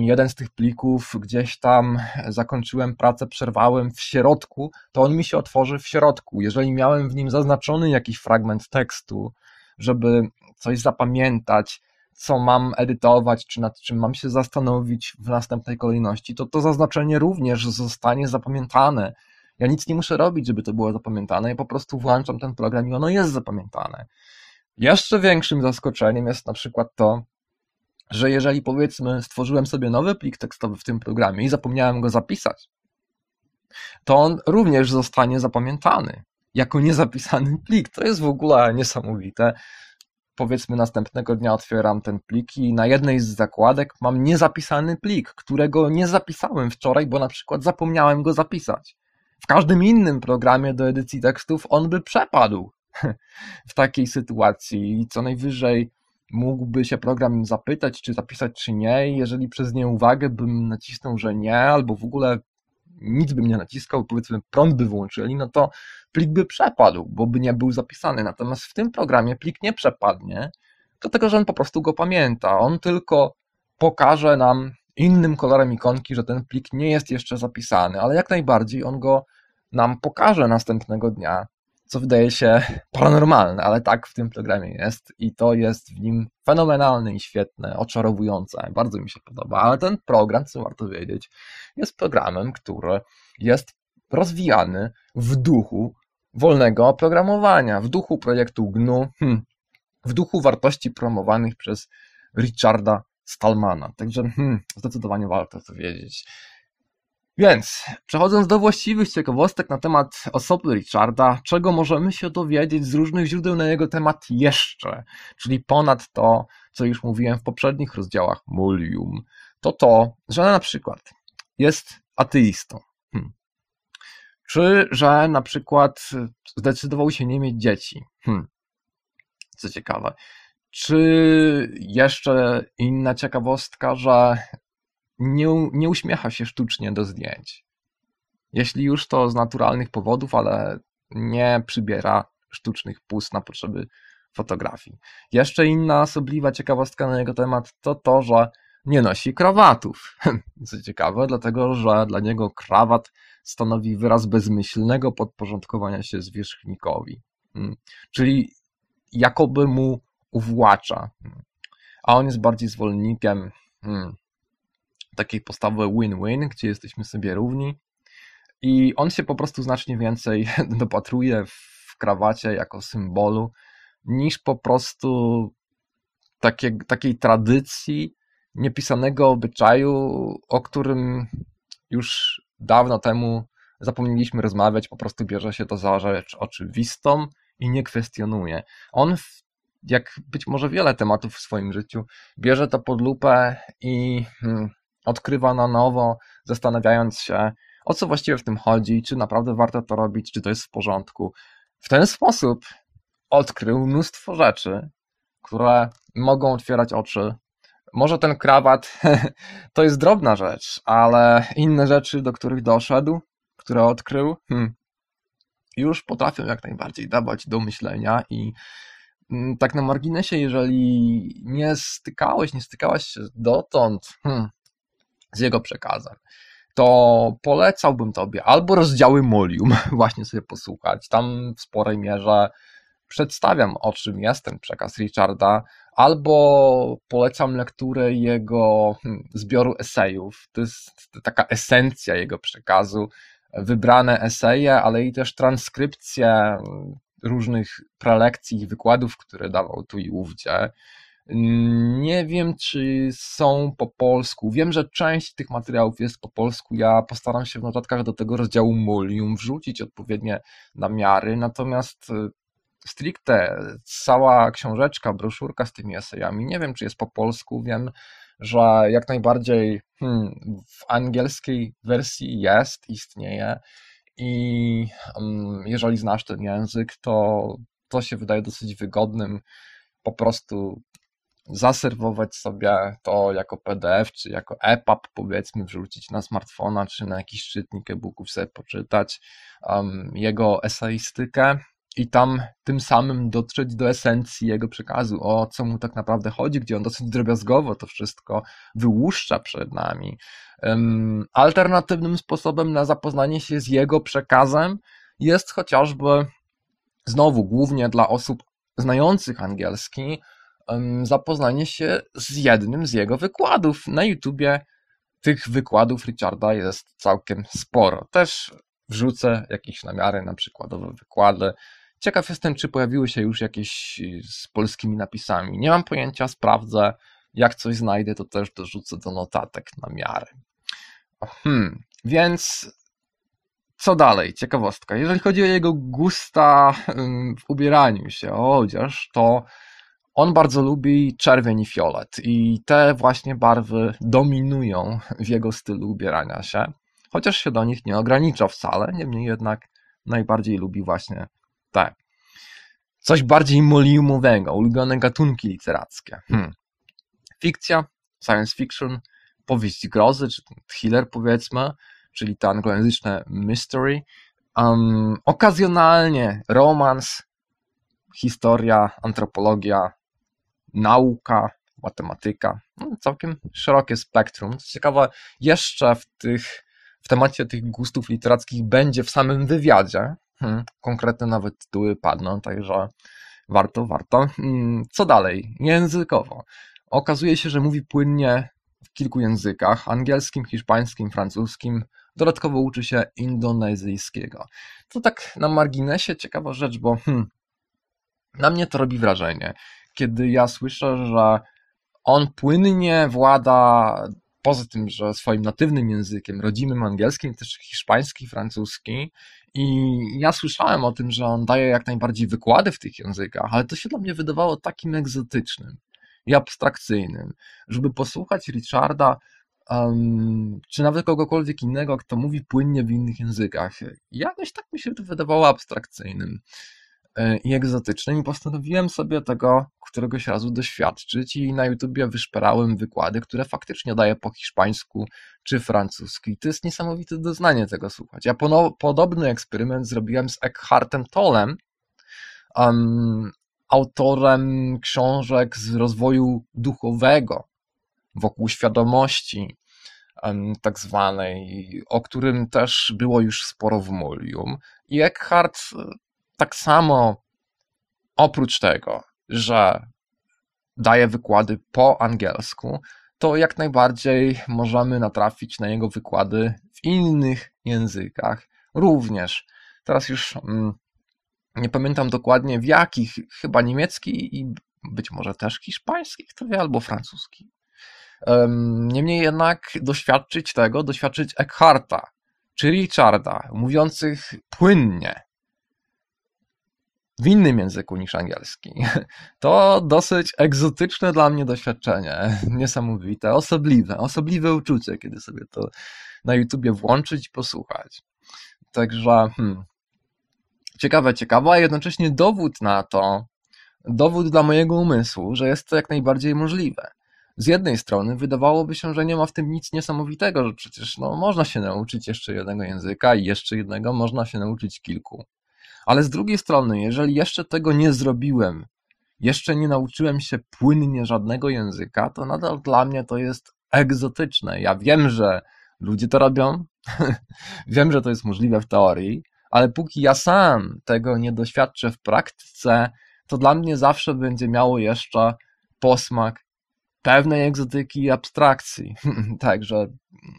jeden z tych plików gdzieś tam zakończyłem pracę, przerwałem w środku, to on mi się otworzy w środku. Jeżeli miałem w nim zaznaczony jakiś fragment tekstu, żeby coś zapamiętać, co mam edytować, czy nad czym mam się zastanowić w następnej kolejności, to to zaznaczenie również zostanie zapamiętane. Ja nic nie muszę robić, żeby to było zapamiętane, ja po prostu włączam ten program i ono jest zapamiętane. Jeszcze większym zaskoczeniem jest na przykład to, że jeżeli powiedzmy stworzyłem sobie nowy plik tekstowy w tym programie i zapomniałem go zapisać, to on również zostanie zapamiętany jako niezapisany plik. To jest w ogóle niesamowite. Powiedzmy następnego dnia otwieram ten plik i na jednej z zakładek mam niezapisany plik, którego nie zapisałem wczoraj, bo na przykład zapomniałem go zapisać. W każdym innym programie do edycji tekstów on by przepadł (laughs) w takiej sytuacji i co najwyżej mógłby się program zapytać, czy zapisać, czy nie. Jeżeli przez nieuwagę bym nacisnął, że nie, albo w ogóle nic bym nie naciskał, powiedzmy prąd by włączyli, no to plik by przepadł, bo by nie był zapisany. Natomiast w tym programie plik nie przepadnie, dlatego że on po prostu go pamięta. On tylko pokaże nam innym kolorem ikonki, że ten plik nie jest jeszcze zapisany, ale jak najbardziej on go nam pokaże następnego dnia co wydaje się paranormalne, ale tak w tym programie jest i to jest w nim fenomenalne i świetne, oczarowujące. Bardzo mi się podoba, ale ten program, co warto wiedzieć, jest programem, który jest rozwijany w duchu wolnego oprogramowania, w duchu projektu GNU, hmm, w duchu wartości promowanych przez Richarda Stallmana. Także hmm, zdecydowanie warto to wiedzieć. Więc, przechodząc do właściwych ciekawostek na temat osoby Richarda, czego możemy się dowiedzieć z różnych źródeł na jego temat jeszcze, czyli ponad to, co już mówiłem w poprzednich rozdziałach Molium, to to, że na przykład jest ateistą. Hmm. Czy, że na przykład zdecydował się nie mieć dzieci. Hmm. Co ciekawe. Czy jeszcze inna ciekawostka, że nie, nie uśmiecha się sztucznie do zdjęć. Jeśli już to z naturalnych powodów, ale nie przybiera sztucznych pust na potrzeby fotografii. Jeszcze inna osobliwa ciekawostka na jego temat to to, że nie nosi krawatów. (laughs) Co ciekawe, dlatego że dla niego krawat stanowi wyraz bezmyślnego podporządkowania się zwierzchnikowi. Hmm. Czyli jakoby mu uwłacza. Hmm. A on jest bardziej zwolennikiem hmm, takiej postawy win-win, gdzie jesteśmy sobie równi I on się po prostu znacznie więcej (laughs) dopatruje w krawacie jako symbolu, niż po prostu takie, takiej tradycji, niepisanego obyczaju, o którym już dawno temu zapomnieliśmy rozmawiać, po prostu bierze się to za rzecz oczywistą i nie kwestionuje. On, jak być może wiele tematów w swoim życiu, bierze to pod lupę i hmm, odkrywa na nowo, zastanawiając się, o co właściwie w tym chodzi, czy naprawdę warto to robić, czy to jest w porządku. W ten sposób odkrył mnóstwo rzeczy, które mogą otwierać oczy. Może ten krawat (laughs) to jest drobna rzecz, ale inne rzeczy, do których doszedł, które odkrył, hmm, już potrafią jak najbardziej dawać do myślenia i mm, tak na marginesie, jeżeli nie stykałeś, nie stykałaś się dotąd hmm, z jego przekazem, to polecałbym tobie albo rozdziały Molium (laughs) właśnie sobie posłuchać. Tam w sporej mierze przedstawiam, o czym jest ten przekaz Richarda, albo polecam lekturę jego hmm, zbioru esejów. To jest taka esencja jego przekazu, wybrane eseje, ale i też transkrypcje różnych prelekcji i wykładów, które dawał tu i ówdzie. Nie wiem, czy są po polsku. Wiem, że część tych materiałów jest po polsku. Ja postaram się w notatkach do tego rozdziału Mulium wrzucić odpowiednie namiary, natomiast y, stricte cała książeczka, broszurka z tymi esejami, nie wiem, czy jest po polsku. Wiem, że jak najbardziej hmm, w angielskiej wersji jest, istnieje i um, jeżeli znasz ten język, to to się wydaje dosyć wygodnym po prostu zaserwować sobie to jako PDF, czy jako EPUB, powiedzmy, wrzucić na smartfona, czy na jakiś czytnik e-booków sobie poczytać um, jego eseistykę i tam tym samym dotrzeć do esencji jego przekazu, o co mu tak naprawdę chodzi, gdzie on dosyć drobiazgowo to wszystko wyłuszcza przed nami. Um, alternatywnym sposobem na zapoznanie się z jego przekazem jest chociażby znowu głównie dla osób znających angielski, zapoznanie się z jednym z jego wykładów. Na YouTubie tych wykładów Richarda jest całkiem sporo. Też wrzucę jakieś namiary na przykładowe wykłady. Ciekaw jestem, czy pojawiły się już jakieś z polskimi napisami. Nie mam pojęcia, sprawdzę. Jak coś znajdę, to też dorzucę do notatek namiary. Hmm, więc co dalej? Ciekawostka. Jeżeli chodzi o jego gusta w ubieraniu się, o odzież, to on bardzo lubi czerwień i fiolet i te właśnie barwy dominują w jego stylu ubierania się, chociaż się do nich nie ogranicza wcale, niemniej jednak najbardziej lubi właśnie te. Coś bardziej moliumowego, ulubione gatunki literackie. Hmm. Fikcja, science fiction, powieść grozy, czy thriller powiedzmy, czyli to anglojęzyczne mystery, um, okazjonalnie romans, historia, antropologia, nauka, matematyka, no, całkiem szerokie spektrum. Co ciekawe, jeszcze w tych w temacie tych gustów literackich będzie w samym wywiadzie. Hmm, konkretne nawet tytuły padną, także warto, warto. Hmm, co dalej? Językowo. Okazuje się, że mówi płynnie w kilku językach: angielskim, hiszpańskim, francuskim. Dodatkowo uczy się indonezyjskiego. To tak na marginesie ciekawa rzecz, bo hmm, na mnie to robi wrażenie kiedy ja słyszę, że on płynnie włada, poza tym, że swoim natywnym językiem, rodzimym angielskim, też hiszpański, francuski. I ja słyszałem o tym, że on daje jak najbardziej wykłady w tych językach, ale to się dla mnie wydawało takim egzotycznym i abstrakcyjnym, żeby posłuchać Richarda, um, czy nawet kogokolwiek innego, kto mówi płynnie w innych językach. Jakoś tak mi się to wydawało abstrakcyjnym. E, i egzotycznym i postanowiłem sobie tego któregoś razu doświadczyć i na YouTubie wyszperałem wykłady, które faktycznie daję po hiszpańsku czy francusku. To jest niesamowite doznanie tego słuchać. Ja podobny eksperyment zrobiłem z Eckhartem Tollem, um, autorem książek z rozwoju duchowego wokół świadomości, tak zwanej, o którym też było już sporo w Mulium. I Eckhart tak samo oprócz tego, że daje wykłady po angielsku, to jak najbardziej możemy natrafić na jego wykłady w innych językach również. Teraz już mm, nie pamiętam dokładnie w jakich, chyba niemiecki i być może też hiszpański, kto wie, albo francuski. Niemniej jednak doświadczyć tego, doświadczyć Eckharta czy Richarda, mówiących płynnie, w innym języku niż angielski. (laughs) To dosyć egzotyczne dla mnie doświadczenie, (laughs) niesamowite, osobliwe, osobliwe uczucie, kiedy sobie to na YouTubie włączyć i posłuchać. Także hmm, ciekawe, ciekawe, a jednocześnie dowód na to, dowód dla mojego umysłu, że jest to jak najbardziej możliwe. Z jednej strony wydawałoby się, że nie ma w tym nic niesamowitego, że przecież no, można się nauczyć jeszcze jednego języka i jeszcze jednego można się nauczyć kilku. Ale z drugiej strony, jeżeli jeszcze tego nie zrobiłem, jeszcze nie nauczyłem się płynnie żadnego języka, to nadal dla mnie to jest egzotyczne. Ja wiem, że ludzie to robią, (laughs) wiem, że to jest możliwe w teorii, ale póki ja sam tego nie doświadczę w praktyce, to dla mnie zawsze będzie miało jeszcze posmak pewnej egzotyki i abstrakcji. (laughs) Także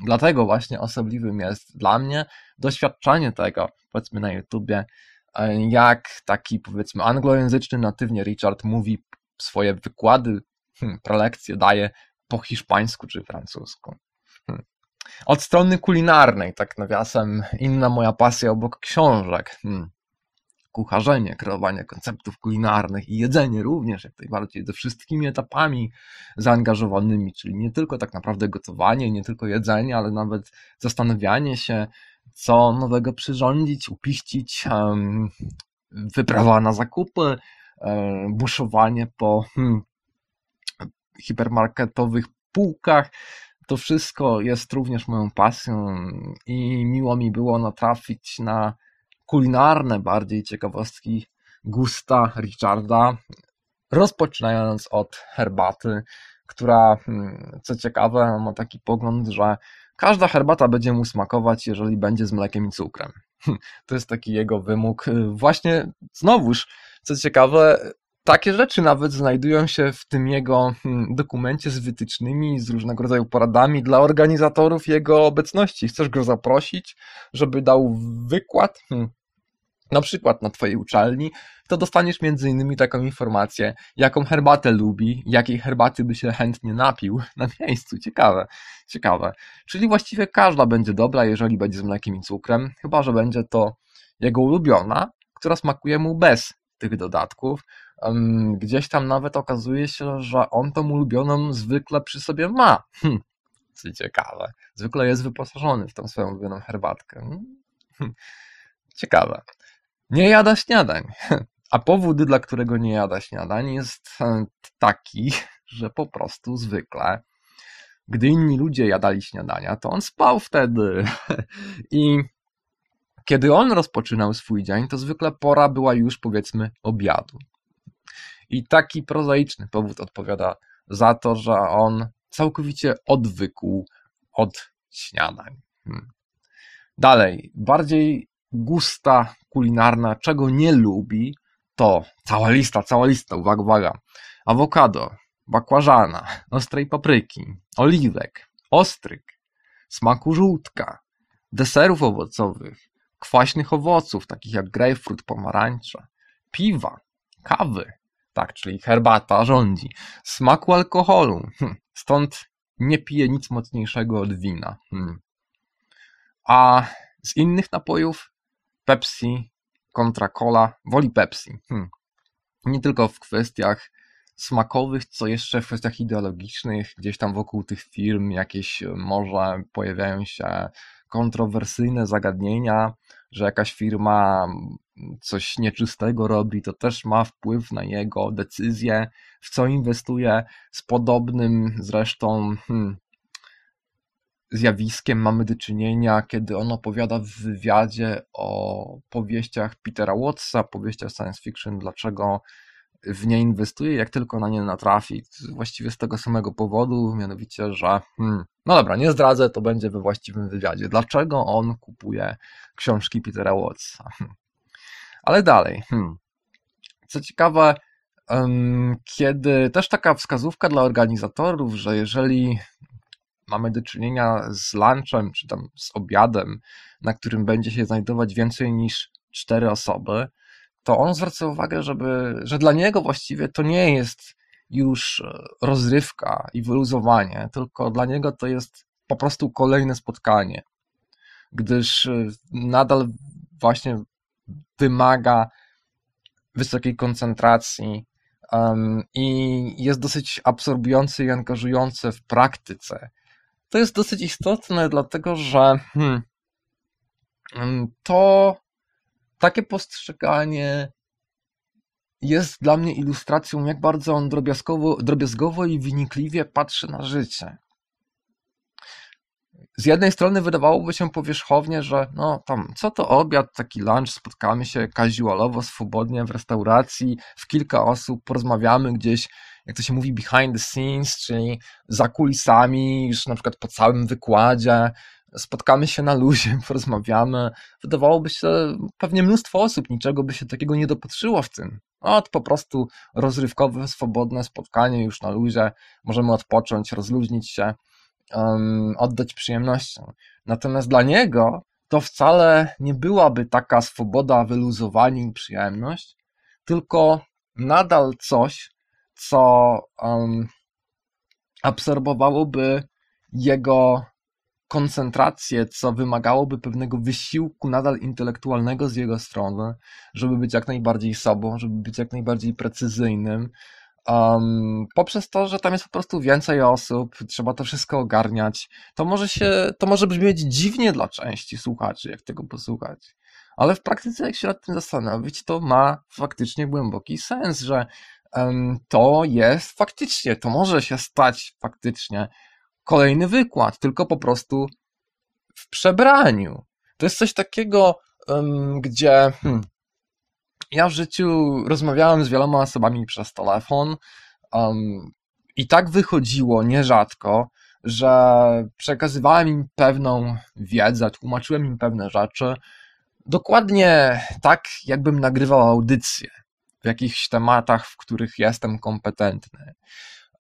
dlatego właśnie osobliwym jest dla mnie doświadczanie tego, powiedzmy na YouTubie, jak taki powiedzmy anglojęzyczny natywnie Richard mówi swoje wykłady, hmm, prelekcje daje po hiszpańsku czy francusku. Hmm. Od strony kulinarnej, tak nawiasem, inna moja pasja obok książek. Hmm. Kucharzenie, kreowanie konceptów kulinarnych i jedzenie również, jak najbardziej, ze wszystkimi etapami zaangażowanymi, czyli nie tylko tak naprawdę gotowanie, nie tylko jedzenie, ale nawet zastanawianie się, co nowego przyrządzić, upiścić, wyprawa na zakupy, buszowanie po hmm, hipermarketowych półkach. To wszystko jest również moją pasją i miło mi było natrafić na kulinarne bardziej ciekawostki gusta Richarda, rozpoczynając od herbaty, która, hmm, co ciekawe, ma taki pogląd, że Każda herbata będzie mu smakować, jeżeli będzie z mlekiem i cukrem. (laughs) To jest taki jego wymóg. Właśnie znowuż, co ciekawe, takie rzeczy nawet znajdują się w tym jego hmm, dokumencie z wytycznymi, z różnego rodzaju poradami dla organizatorów jego obecności. Chcesz go zaprosić, żeby dał wykład? Na przykład na Twojej uczelni, to dostaniesz innymi taką informację, jaką herbatę lubi, jakiej herbaty by się chętnie napił na miejscu. Ciekawe, ciekawe. Czyli właściwie każda będzie dobra, jeżeli będzie z mlekiem i cukrem, chyba że będzie to jego ulubiona, która smakuje mu bez tych dodatków. Gdzieś tam nawet okazuje się, że on tą ulubioną zwykle przy sobie ma. Hm, co ciekawe. Zwykle jest wyposażony w tą swoją ulubioną herbatkę. Hm, ciekawe. Nie jada śniadań. (laughs) A powód, dla którego nie jada śniadań, jest e, taki, (laughs) że po prostu zwykle, gdy inni ludzie jadali śniadania, to on spał wtedy. (laughs) I kiedy on rozpoczynał swój dzień, to zwykle pora była już powiedzmy obiadu. I taki prozaiczny powód odpowiada za to, że on całkowicie odwykł od śniadań. Hmm. Dalej, bardziej gusta kulinarna, czego nie lubi, to cała lista, cała lista, uwaga, uwaga. Awokado, bakłażana, ostrej papryki, oliwek, ostryk, smaku żółtka, deserów owocowych, kwaśnych owoców, takich jak grapefruit, pomarańcza, piwa, kawy, tak, czyli herbata rządzi, smaku alkoholu, hm, stąd nie pije nic mocniejszego od wina. Hmm. A z innych napojów Pepsi kontra Cola woli Pepsi. Hmm. Nie tylko w kwestiach smakowych, co jeszcze w kwestiach ideologicznych, gdzieś tam wokół tych firm jakieś e, może pojawiają się kontrowersyjne zagadnienia, że jakaś firma coś nieczystego robi, to też ma wpływ na jego decyzje, w co inwestuje. Z podobnym zresztą hmm, zjawiskiem mamy do czynienia, kiedy on opowiada w wywiadzie o powieściach Petera Wattsa, powieściach science fiction, dlaczego w nie inwestuje, jak tylko na nie natrafi. Właściwie z tego samego powodu, mianowicie, że hmm, no dobra, nie zdradzę, to będzie we właściwym wywiadzie. Dlaczego on kupuje książki Petera Wattsa? Hmm. Ale dalej. Hmm. Co ciekawe, kiedy też taka wskazówka dla organizatorów, że jeżeli mamy do czynienia z lunchem, czy tam z obiadem, na którym będzie się znajdować więcej niż cztery osoby, to on zwraca uwagę, żeby, że dla niego właściwie to nie jest już e, rozrywka i wyluzowanie, tylko dla niego to jest po prostu kolejne spotkanie, gdyż e, nadal właśnie wymaga wysokiej koncentracji um, i jest dosyć absorbujący i angażujący w praktyce. To jest dosyć istotne, dlatego że hmm, to takie postrzeganie jest dla mnie ilustracją, jak bardzo on drobiazgowo, drobiazgowo i wynikliwie patrzy na życie. Z jednej strony wydawałoby się powierzchownie, że no tam, co to obiad, taki lunch, spotkamy się casualowo, swobodnie w restauracji, w kilka osób, porozmawiamy gdzieś, jak to się mówi, behind the scenes, czyli za kulisami, już na przykład po całym wykładzie, spotkamy się na luzie, (laughs) porozmawiamy. Wydawałoby się pewnie mnóstwo osób, niczego by się takiego nie dopatrzyło w tym. To po prostu rozrywkowe, swobodne spotkanie już na luzie, możemy odpocząć, rozluźnić się, um, oddać przyjemnością. Natomiast dla niego to wcale nie byłaby taka swoboda, wyluzowanie i przyjemność, tylko nadal coś, co um, absorbowałoby jego koncentrację, co wymagałoby pewnego wysiłku nadal intelektualnego z jego strony, żeby być jak najbardziej sobą, żeby być jak najbardziej precyzyjnym. Um, poprzez to, że tam jest po prostu więcej osób, trzeba to wszystko ogarniać. To może się, to może brzmieć dziwnie dla części słuchaczy, jak tego posłuchać. Ale w praktyce, jak się nad tym zastanowić, to ma faktycznie głęboki sens, że to jest faktycznie, to może się stać faktycznie kolejny wykład, tylko po prostu w przebraniu. To jest coś takiego, gdzie hmm, ja w życiu rozmawiałem z wieloma osobami przez telefon um, i tak wychodziło nierzadko, że przekazywałem im pewną wiedzę, tłumaczyłem im pewne rzeczy, dokładnie tak, jakbym nagrywał audycję w jakichś tematach, w których jestem kompetentny.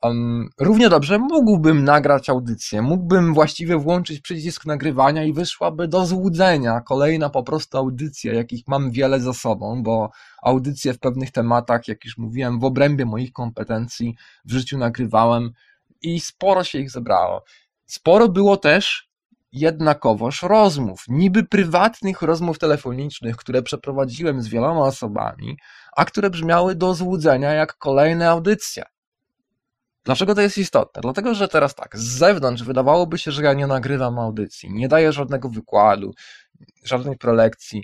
Um, równie dobrze mógłbym nagrać audycję, mógłbym właściwie włączyć przycisk nagrywania i wyszłaby do złudzenia kolejna po prostu audycja, jakich mam wiele za sobą, bo audycje w pewnych tematach, jak już mówiłem, w obrębie moich kompetencji w życiu nagrywałem i sporo się ich zebrało. Sporo było też jednakowoż rozmów, niby prywatnych rozmów telefonicznych, które przeprowadziłem z wieloma osobami, a które brzmiały do złudzenia jak kolejne audycje. Dlaczego to jest istotne? Dlatego, że teraz tak, z zewnątrz wydawałoby się, że ja nie nagrywam audycji, nie daję żadnego wykładu, żadnej prelekcji,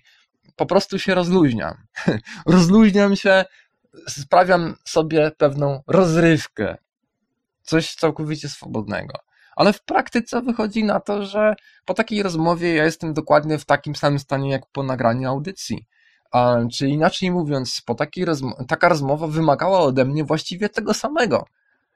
po prostu się rozluźniam. (laughs) rozluźniam się, sprawiam sobie pewną rozrywkę, coś całkowicie swobodnego. Ale w praktyce wychodzi na to, że po takiej rozmowie ja jestem dokładnie w takim samym stanie jak po nagraniu audycji. A, czy inaczej mówiąc, po takiej taka rozmowa wymagała ode mnie właściwie tego samego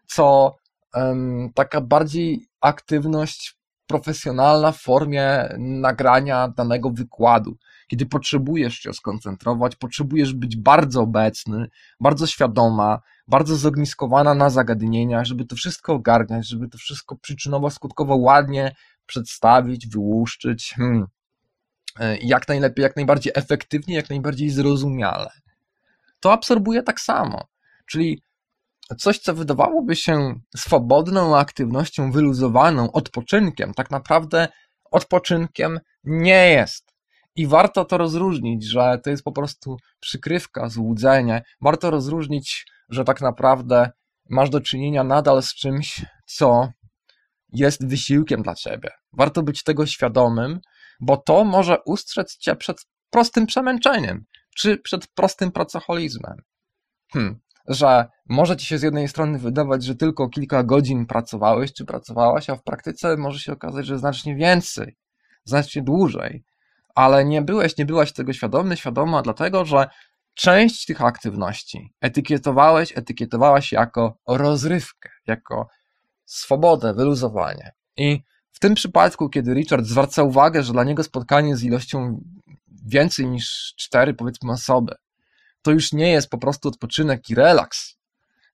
co um, taka bardziej aktywność profesjonalna w formie nagrania danego wykładu. Kiedy potrzebujesz się skoncentrować, potrzebujesz być bardzo obecny, bardzo świadoma, bardzo zogniskowana na zagadnienia, żeby to wszystko ogarniać, żeby to wszystko przyczynowo-skutkowo ładnie przedstawić, wyłuszczyć, hmm, jak najlepiej, jak najbardziej efektywnie, jak najbardziej zrozumiale. To absorbuje tak samo. Czyli coś, co wydawałoby się swobodną aktywnością, wyluzowaną, odpoczynkiem, tak naprawdę odpoczynkiem nie jest. I warto to rozróżnić, że to jest po prostu przykrywka, złudzenie. Warto rozróżnić, że tak naprawdę masz do czynienia nadal z czymś, co jest wysiłkiem dla ciebie. Warto być tego świadomym, bo to może ustrzec cię przed prostym przemęczeniem, czy przed prostym pracoholizmem. Hmm że może ci się z jednej strony wydawać, że tylko kilka godzin pracowałeś czy pracowałaś, a w praktyce może się okazać, że znacznie więcej, znacznie dłużej, ale nie byłeś, nie byłaś tego świadomy, świadoma, dlatego że część tych aktywności etykietowałeś, etykietowałaś jako rozrywkę, jako swobodę, wyluzowanie. I w tym przypadku, kiedy Richard zwraca uwagę, że dla niego spotkanie z ilością więcej niż cztery, powiedzmy, osoby to już nie jest po prostu odpoczynek i relaks,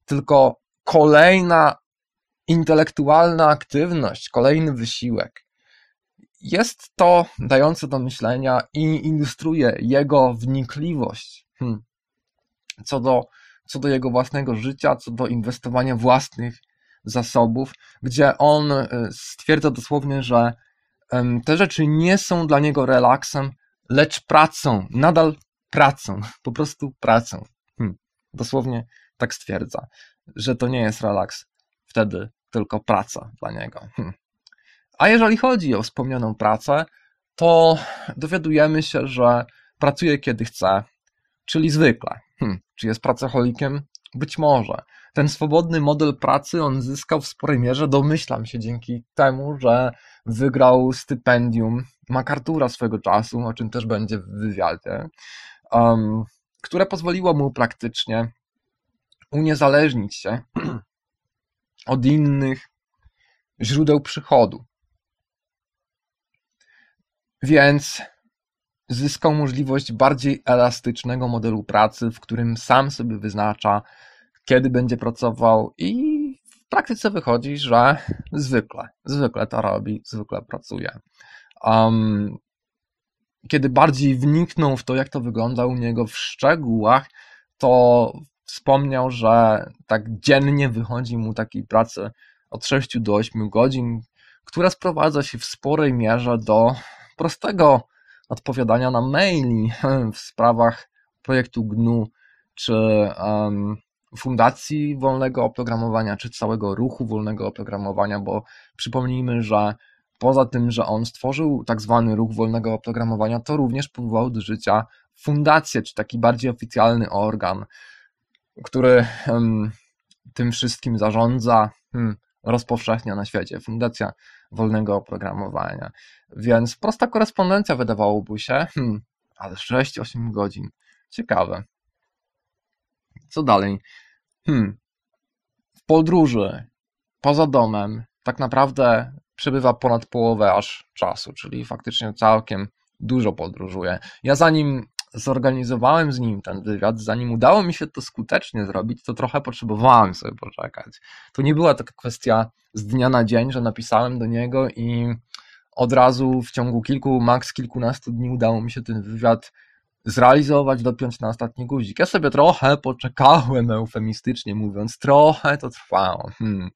tylko kolejna intelektualna aktywność, kolejny wysiłek. Jest to dające do myślenia i ilustruje jego wnikliwość hmm. co, do, co do jego własnego życia, co do inwestowania własnych zasobów, gdzie on e, stwierdza dosłownie, że te rzeczy nie są dla niego relaksem, lecz pracą, nadal pracą, po prostu pracą. Hmm. Dosłownie tak stwierdza, że to nie jest relaks, wtedy tylko praca dla niego. Hmm. A jeżeli chodzi o wspomnianą pracę, to dowiadujemy się, że pracuje kiedy chce, czyli zwykle. Hmm. Czy jest pracocholikiem? Być może. Ten swobodny model pracy on zyskał w sporej mierze, domyślam się, dzięki temu, że wygrał stypendium MacArthur'a swego czasu, o czym też będzie w wywiadzie, um, które pozwoliło mu praktycznie uniezależnić się (clears throat) od innych źródeł przychodu. Więc zyskał możliwość bardziej elastycznego modelu pracy, w którym sam sobie wyznacza, kiedy będzie pracował i w praktyce wychodzi, że zwykle, zwykle to robi, zwykle pracuje. Um, kiedy bardziej wniknął w to, jak to wygląda u niego w szczegółach, to wspomniał, że tak dziennie wychodzi mu takiej pracy od 6 do 8 godzin, która sprowadza się w sporej mierze do prostego odpowiadania na maili (laughs) w sprawach projektu GNU czy um, Fundacji Wolnego Oprogramowania, czy całego ruchu wolnego oprogramowania, bo przypomnijmy, że poza tym, że on stworzył tak zwany ruch wolnego oprogramowania, to również powołał do życia fundację, czy taki bardziej oficjalny organ, który um, tym wszystkim zarządza, hmm, rozpowszechnia na świecie. Fundacja Wolnego Oprogramowania. Więc prosta korespondencja wydawałoby się, hmm, ale 6-8 godzin. Ciekawe. Co dalej? Hmm. W podróży, poza domem, tak naprawdę przebywa ponad połowę aż czasu, czyli faktycznie całkiem dużo podróżuje. Ja zanim zorganizowałem z nim ten wywiad, zanim udało mi się to skutecznie zrobić, to trochę potrzebowałem sobie poczekać. To nie była taka kwestia z dnia na dzień, że napisałem do niego i od razu w ciągu kilku, maks kilkunastu dni udało mi się ten wywiad zrealizować, dopiąć na ostatni guzik. Ja sobie trochę poczekałem, eufemistycznie mówiąc, trochę to trwało. Hmm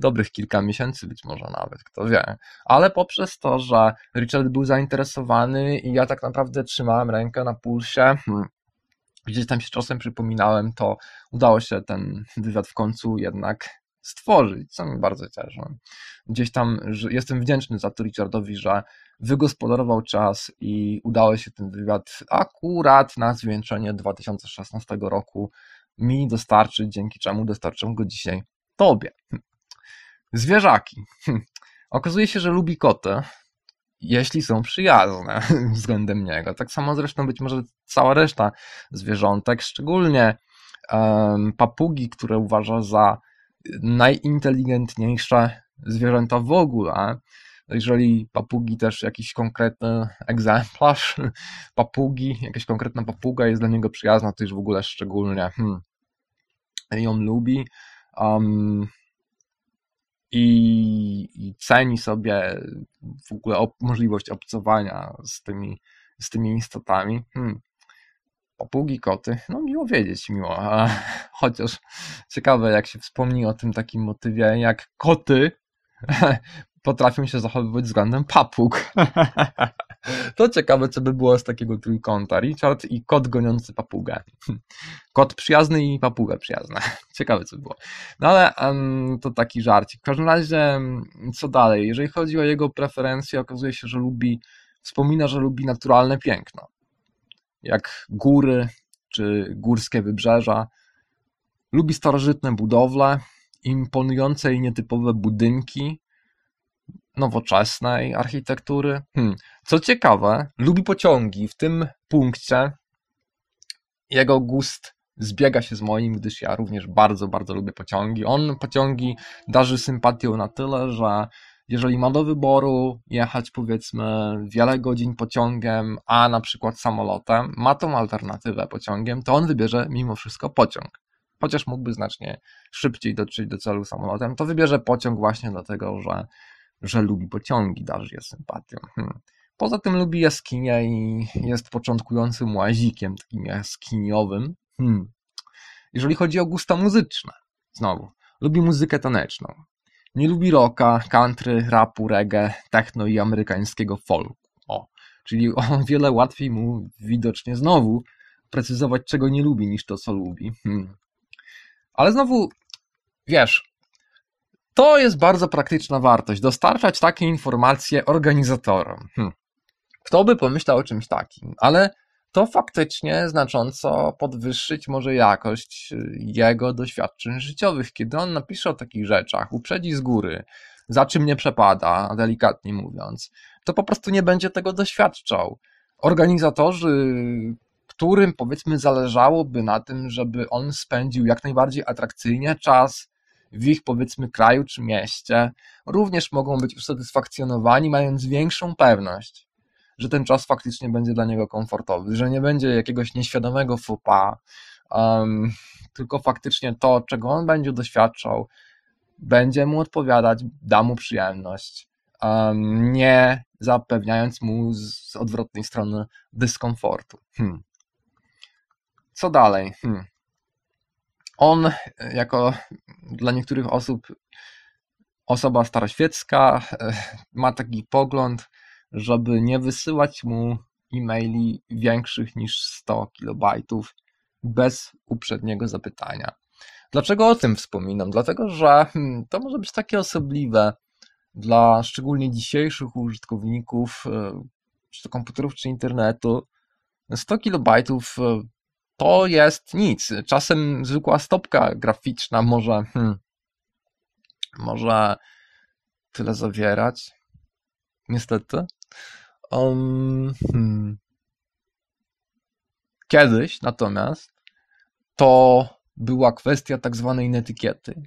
dobrych kilka miesięcy, być może nawet, kto wie. Ale poprzez to, że Richard był zainteresowany i ja tak naprawdę trzymałem rękę na pulsie, hmm, gdzieś tam się czasem przypominałem, to udało się ten wywiad w końcu jednak stworzyć, co mnie bardzo cieszy. Gdzieś tam jestem wdzięczny za to Richardowi, że wygospodarował czas i udało się ten wywiad akurat na zwieńczenie 2016 roku mi dostarczyć, dzięki czemu dostarczam go dzisiaj Tobie. Zwierzaki. Hm. Okazuje się, że lubi koty, jeśli są przyjazne (laughs) względem niego. Tak samo zresztą być może cała reszta zwierzątek, szczególnie papugi, które uważa za najinteligentniejsze zwierzęta w ogóle. Jeżeli papugi też jakiś konkretny egzemplarz (laughs) papugi, jakaś konkretna papuga jest dla niego przyjazna, to już w ogóle szczególnie hmm, ją lubi. Um, i, i ceni sobie w ogóle op możliwość obcowania z tymi, z tymi istotami. Hmm. Papugi, koty, no miło wiedzieć, miło. (laughs) Chociaż ciekawe, jak się wspomni o tym takim motywie, jak koty potrafią się zachowywać względem papug. (laughs) To ciekawe, co by było z takiego trójkąta. Richard i kot goniący papugę. (laughs) Kot przyjazny i papuga przyjazna. (laughs) Ciekawe, co by było. No ale um, to taki żarcik. W każdym razie, co dalej? Jeżeli chodzi o jego preferencje, okazuje się, że lubi, wspomina, że lubi naturalne piękno. Jak góry, czy górskie wybrzeża. Lubi starożytne budowle, imponujące i nietypowe budynki, nowoczesnej architektury. Hmm. Co ciekawe, lubi pociągi. W tym punkcie jego gust zbiega się z moim, gdyż ja również bardzo, bardzo lubię pociągi. On pociągi darzy sympatią na tyle, że jeżeli ma do wyboru jechać powiedzmy wiele godzin pociągiem, a na przykład samolotem, ma tą alternatywę pociągiem, to on wybierze mimo wszystko pociąg. chociaż mógłby znacznie szybciej dotrzeć do celu samolotem, to wybierze pociąg właśnie dlatego, że, że lubi pociągi, darzy je sympatią. Hmm. Poza tym lubi jaskinie i jest początkującym łazikiem, takim jaskiniowym. Hmm. Jeżeli chodzi o gusta muzyczne, znowu, lubi muzykę taneczną. Nie lubi rocka, country, rapu, reggae, techno i amerykańskiego folku. O, czyli o wiele łatwiej mu widocznie znowu precyzować, czego nie lubi, niż to, co lubi. Hmm. Ale znowu, wiesz, to jest bardzo praktyczna wartość. Dostarczać takie informacje organizatorom. Hmm. Kto by pomyślał o czymś takim? Ale to faktycznie znacząco podwyższyć może jakość y, jego doświadczeń życiowych, kiedy on napisze o takich rzeczach, uprzedzi z góry, za czym nie przepada, delikatnie mówiąc, to po prostu nie będzie tego doświadczał. Organizatorzy, którym powiedzmy zależałoby na tym, żeby on spędził jak najbardziej atrakcyjnie czas w ich powiedzmy kraju czy mieście, również mogą być usatysfakcjonowani, mając większą pewność, że ten czas faktycznie będzie dla niego komfortowy, że nie będzie jakiegoś nieświadomego faux pas, um, tylko faktycznie to, czego on będzie doświadczał, będzie mu odpowiadać, da mu przyjemność, um, nie zapewniając mu z odwrotnej strony dyskomfortu. Hmm. Co dalej? Hmm. On, jako dla niektórych osób, osoba staroświecka, e, ma taki pogląd, żeby nie wysyłać mu e-maili większych niż 100 kilobajtów bez uprzedniego zapytania. Dlaczego o tym wspominam? Dlatego, że hmm, to może być takie osobliwe dla szczególnie dzisiejszych użytkowników, e, czy to komputerów, czy internetu. 100 kilobajtów e, to jest nic. Czasem zwykła stopka graficzna może, hmm, może tyle zawierać. Niestety. Um, hmm. Kiedyś natomiast to była kwestia tak zwanej netykiety,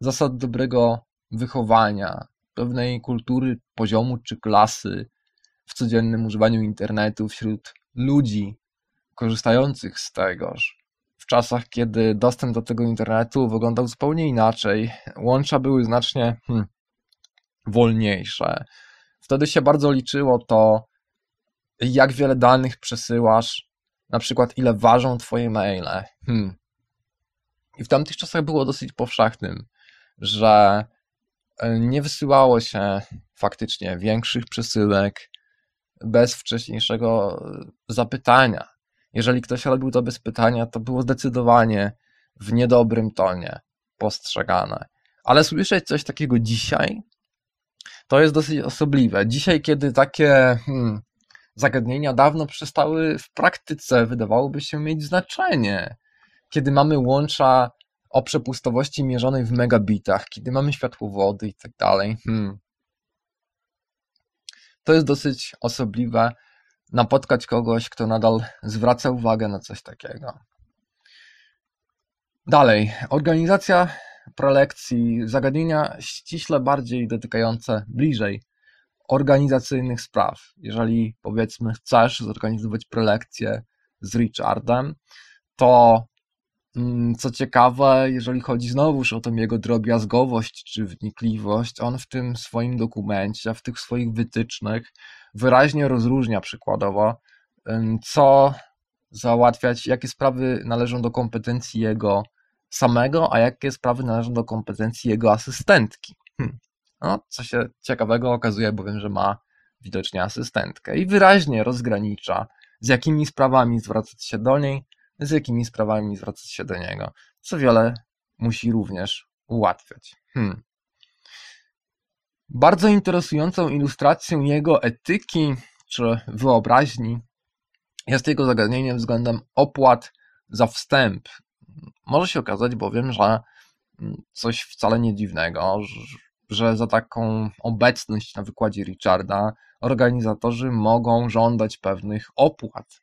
zasad dobrego wychowania, pewnej kultury, poziomu czy klasy w codziennym używaniu internetu wśród ludzi korzystających z tegoż. W czasach, kiedy dostęp do tego internetu wyglądał zupełnie inaczej, łącza były znacznie hmm, wolniejsze. Wtedy się bardzo liczyło to, jak wiele danych przesyłasz, na przykład ile ważą twoje maile. Hmm. I w tamtych czasach było dosyć powszechnym, że e, nie wysyłało się faktycznie większych przesyłek bez wcześniejszego e, zapytania. Jeżeli ktoś robił to bez pytania, to było zdecydowanie w niedobrym tonie postrzegane. Ale słyszeć coś takiego dzisiaj, to jest dosyć osobliwe. Dzisiaj, kiedy takie hmm, zagadnienia dawno przestały w praktyce, wydawałoby się mieć znaczenie. Kiedy mamy łącza o przepustowości mierzonej w megabitach, kiedy mamy światłowody i tak dalej. Hmm. To jest dosyć osobliwe napotkać kogoś, kto nadal zwraca uwagę na coś takiego. Dalej, organizacja prelekcji, zagadnienia ściśle bardziej dotykające bliżej organizacyjnych spraw. Jeżeli powiedzmy chcesz zorganizować prelekcję z Richardem, to mm, co ciekawe, jeżeli chodzi znowuż o tą jego drobiazgowość czy wnikliwość, on w tym swoim dokumencie, w tych swoich wytycznych wyraźnie rozróżnia przykładowo, co załatwiać, jakie sprawy należą do kompetencji jego samego, a jakie sprawy należą do kompetencji jego asystentki. Hmm. No, co się ciekawego okazuje, bowiem, że ma widocznie asystentkę i wyraźnie rozgranicza, z jakimi sprawami zwracać się do niej, z jakimi sprawami zwracać się do niego, co wiele musi również ułatwiać. Hmm. Bardzo interesującą ilustracją jego etyki czy wyobraźni jest jego zagadnienie względem opłat za wstęp. Może się okazać bowiem, że coś wcale nie dziwnego, że za taką obecność na wykładzie Richarda organizatorzy mogą żądać pewnych opłat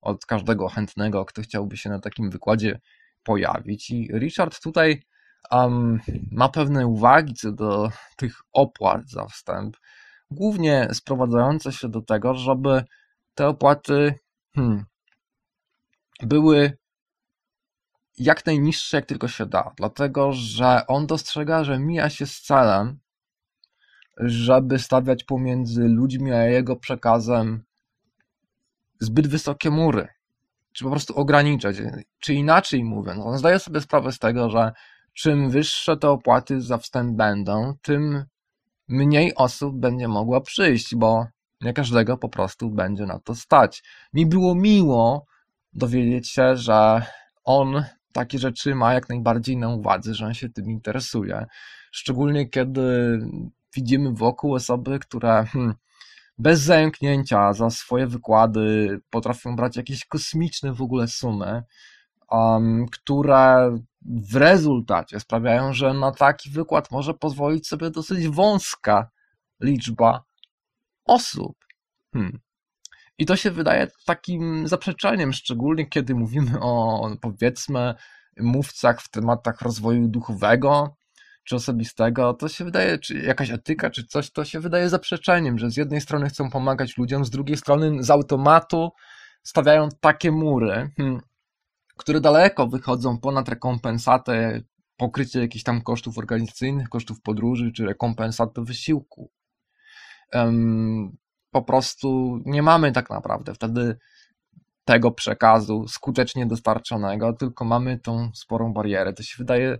od każdego chętnego, kto chciałby się na takim wykładzie pojawić. I Richard tutaj um, ma pewne uwagi co do tych opłat za wstęp, głównie sprowadzające się do tego, żeby te opłaty hmm, były jak najniższy, jak tylko się da, dlatego że on dostrzega, że mija się z celem, żeby stawiać pomiędzy ludźmi a jego przekazem zbyt wysokie mury, czy po prostu ograniczać. Czy inaczej mówiąc, on zdaje sobie sprawę z tego, że czym wyższe te opłaty za wstęp będą, tym mniej osób będzie mogła przyjść, bo nie każdego po prostu będzie na to stać. Mi było miło dowiedzieć się, że on takie rzeczy ma jak najbardziej na uwadze, że on się tym interesuje. Szczególnie kiedy widzimy wokół osoby, które hmm, bez zająknięcia za swoje wykłady potrafią brać jakieś kosmiczne w ogóle sumy, um, które w rezultacie sprawiają, że na taki wykład może pozwolić sobie dosyć wąska liczba osób. Hmm. I to się wydaje takim zaprzeczeniem, szczególnie kiedy mówimy o, powiedzmy, mówcach w tematach rozwoju duchowego czy osobistego. To się wydaje, czy jakaś etyka, czy coś, to się wydaje zaprzeczeniem, że z jednej strony chcą pomagać ludziom, z drugiej strony z automatu stawiają takie mury, hmm, które daleko wychodzą ponad rekompensatę, pokrycie jakichś tam kosztów organizacyjnych, kosztów podróży, czy rekompensatę wysiłku. Po prostu nie mamy tak naprawdę wtedy tego przekazu skutecznie dostarczonego, tylko mamy tą sporą barierę. To się wydaje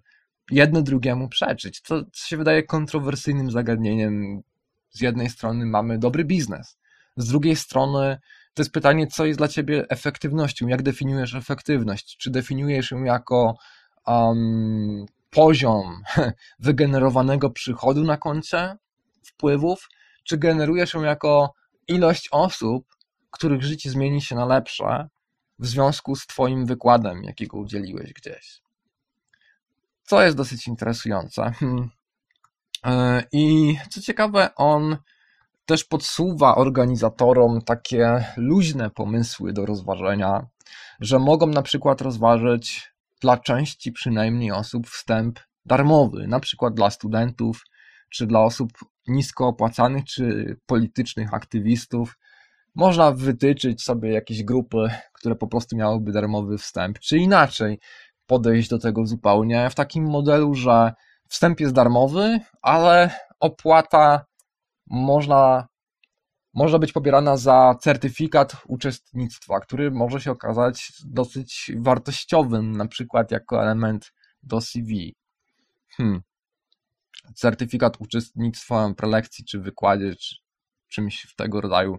jedno drugiemu przeczyć. To się wydaje kontrowersyjnym zagadnieniem. Z jednej strony mamy dobry biznes, z drugiej strony to jest pytanie, co jest dla ciebie efektywnością, jak definiujesz efektywność? Czy definiujesz ją jako um, poziom (laughs) wygenerowanego przychodu na koncie, wpływów, czy generujesz ją jako ilość osób, których życie zmieni się na lepsze w związku z Twoim wykładem, jakiego udzieliłeś gdzieś. Co jest dosyć interesujące. Hmm. E, I co ciekawe, on też podsuwa organizatorom takie luźne pomysły do rozważenia, że mogą na przykład rozważyć dla części przynajmniej osób wstęp darmowy, na przykład dla studentów, czy dla osób nisko opłacanych, czy politycznych aktywistów. Można wytyczyć sobie jakieś grupy, które po prostu miałyby darmowy wstęp, czy inaczej podejść do tego zupełnie w takim modelu, że wstęp jest darmowy, ale opłata można, może być pobierana za certyfikat uczestnictwa, który może się okazać dosyć wartościowym, na przykład jako element do CV. Hmm certyfikat uczestnictwa w prelekcji, czy wykładzie, czy czymś w tego rodzaju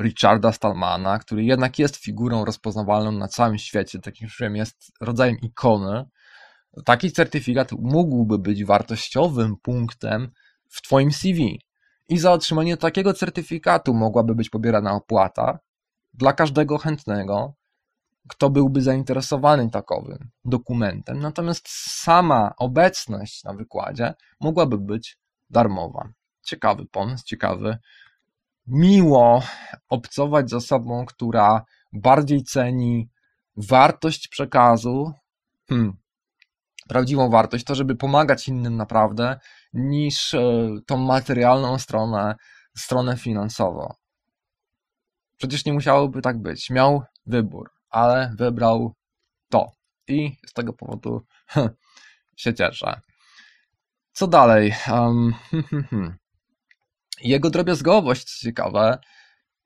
Richarda Stallmana, który jednak jest figurą rozpoznawalną na całym świecie, takim czym jest rodzajem ikony, taki certyfikat mógłby być wartościowym punktem w Twoim CV. I za otrzymanie takiego certyfikatu mogłaby być pobierana opłata dla każdego chętnego, kto byłby zainteresowany takowym dokumentem. Natomiast sama obecność na wykładzie mogłaby być darmowa. Ciekawy pomysł, ciekawy. Miło obcować z osobą, która bardziej ceni wartość przekazu, hmm, prawdziwą wartość, to żeby pomagać innym naprawdę, niż e, tą materialną stronę, stronę finansową. Przecież nie musiałoby tak być. Miał wybór ale wybrał to. I z tego powodu się cieszę. Co dalej? Um, Jego drobiazgowość, ciekawe,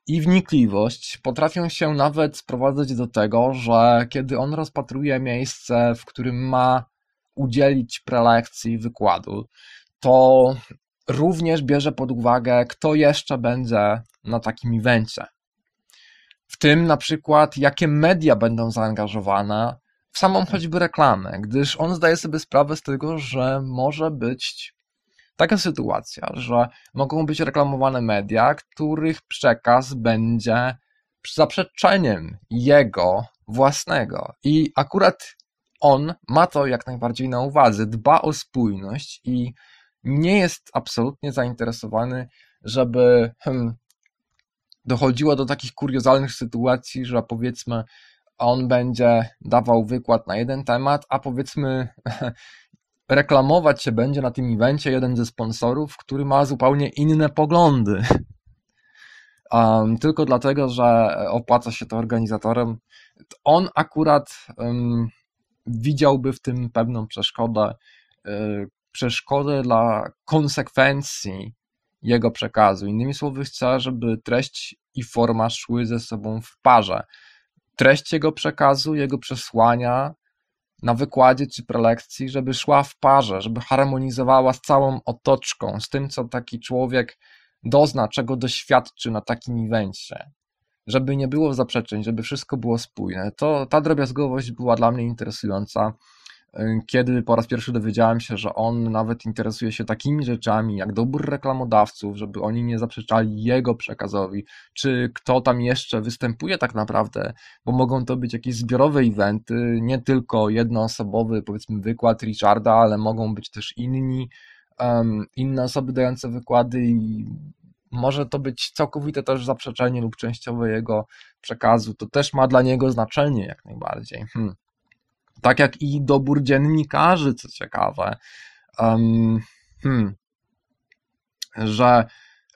i wnikliwość potrafią się nawet sprowadzać do tego, że kiedy on rozpatruje miejsce, w którym ma udzielić prelekcji, wykładu, to również bierze pod uwagę, kto jeszcze będzie na takim evencie w tym na przykład jakie media będą zaangażowane w samą choćby reklamę, gdyż on zdaje sobie sprawę z tego, że może być taka sytuacja, że mogą być reklamowane media, których przekaz będzie zaprzeczeniem jego własnego. I akurat on ma to jak najbardziej na uwadze, dba o spójność i nie jest absolutnie zainteresowany, żeby hmm, dochodziło do takich kuriozalnych sytuacji, że powiedzmy on będzie dawał wykład na jeden temat, a powiedzmy (laughs) reklamować się będzie na tym evencie jeden ze sponsorów, który ma zupełnie inne poglądy. (laughs) Um, tylko dlatego, że opłaca się to organizatorem. On akurat um, widziałby w tym pewną przeszkodę, y, przeszkodę dla konsekwencji jego przekazu. Innymi słowy, chce, żeby treść i forma szły ze sobą w parze. Treść jego przekazu, jego przesłania na wykładzie czy prelekcji, żeby szła w parze, żeby harmonizowała z całą otoczką, z tym, co taki człowiek dozna, czego doświadczy na takim evencie. Żeby nie było zaprzeczeń, żeby wszystko było spójne. To ta drobiazgowość była dla mnie interesująca kiedy po raz pierwszy dowiedziałem się, że on nawet interesuje się takimi rzeczami jak dobór reklamodawców, żeby oni nie zaprzeczali jego przekazowi, czy kto tam jeszcze występuje tak naprawdę, bo mogą to być jakieś zbiorowe eventy, nie tylko jednoosobowy, powiedzmy, wykład Richarda, ale mogą być też inni, um, inne osoby dające wykłady i może to być całkowite też zaprzeczenie lub częściowe jego przekazu. To też ma dla niego znaczenie jak najbardziej. Hmm. Tak jak i dobór dziennikarzy, co ciekawe. Um, hmm, że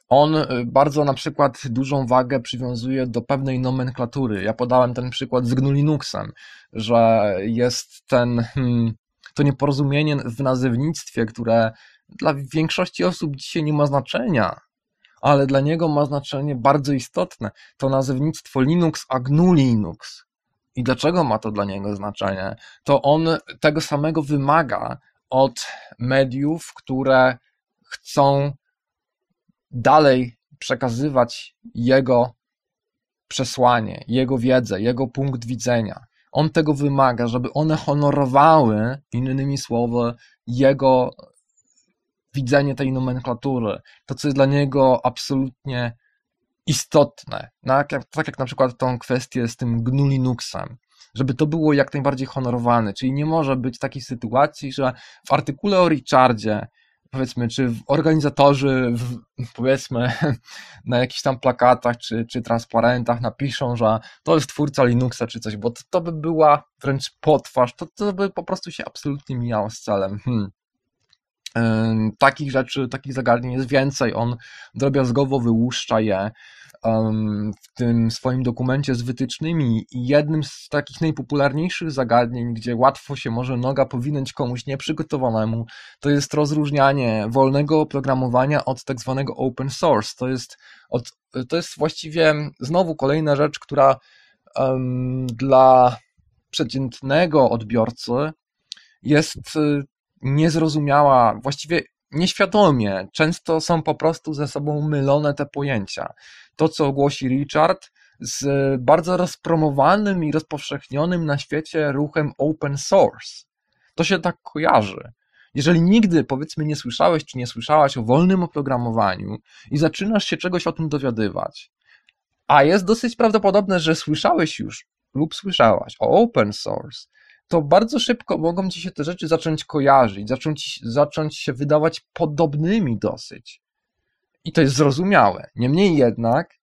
on y, bardzo na przykład dużą wagę przywiązuje do pewnej nomenklatury. Ja podałem ten przykład z GNU Linuxem, że jest ten, hmm, to nieporozumienie w nazewnictwie, które dla większości osób dzisiaj nie ma znaczenia, ale dla niego ma znaczenie bardzo istotne. To nazewnictwo Linux a GNU Linux i dlaczego ma to dla niego znaczenie, to on tego samego wymaga od mediów, które chcą dalej przekazywać jego przesłanie, jego wiedzę, jego punkt widzenia. On tego wymaga, żeby one honorowały, innymi słowy, jego widzenie tej nomenklatury. To, co jest dla niego absolutnie istotne, tak jak, tak jak na przykład tą kwestię z tym GNU Linuxem, żeby to było jak najbardziej honorowane, czyli nie może być takiej sytuacji, że w artykule o Richardzie powiedzmy, czy organizatorzy, w, powiedzmy, (laughs) na jakichś tam plakatach czy, czy transparentach napiszą, że to jest twórca Linuxa czy coś, bo to, to by była wręcz potwarz, to, to by po prostu się absolutnie mijało z celem. Hmm. Takich rzeczy, takich zagadnień jest więcej. On drobiazgowo wyłuszcza je w tym swoim dokumencie z wytycznymi jednym z takich najpopularniejszych zagadnień, gdzie łatwo się może noga powinąć komuś nieprzygotowanemu, to jest rozróżnianie wolnego oprogramowania od tak zwanego open source. To jest, od, to jest właściwie znowu kolejna rzecz, która um, dla przeciętnego odbiorcy jest y, niezrozumiała, właściwie nieświadomie. Często są po prostu ze sobą mylone te pojęcia. To, co głosi Richard, z bardzo rozpromowanym i rozpowszechnionym na świecie ruchem open source. To się tak kojarzy. Jeżeli nigdy, powiedzmy, nie słyszałeś czy nie słyszałaś o wolnym oprogramowaniu i zaczynasz się czegoś o tym dowiadywać, a jest dosyć prawdopodobne, że słyszałeś już lub słyszałaś o open source, to bardzo szybko mogą ci się te rzeczy zacząć kojarzyć, zacząć, zacząć się wydawać podobnymi dosyć. I to jest zrozumiałe. Niemniej jednak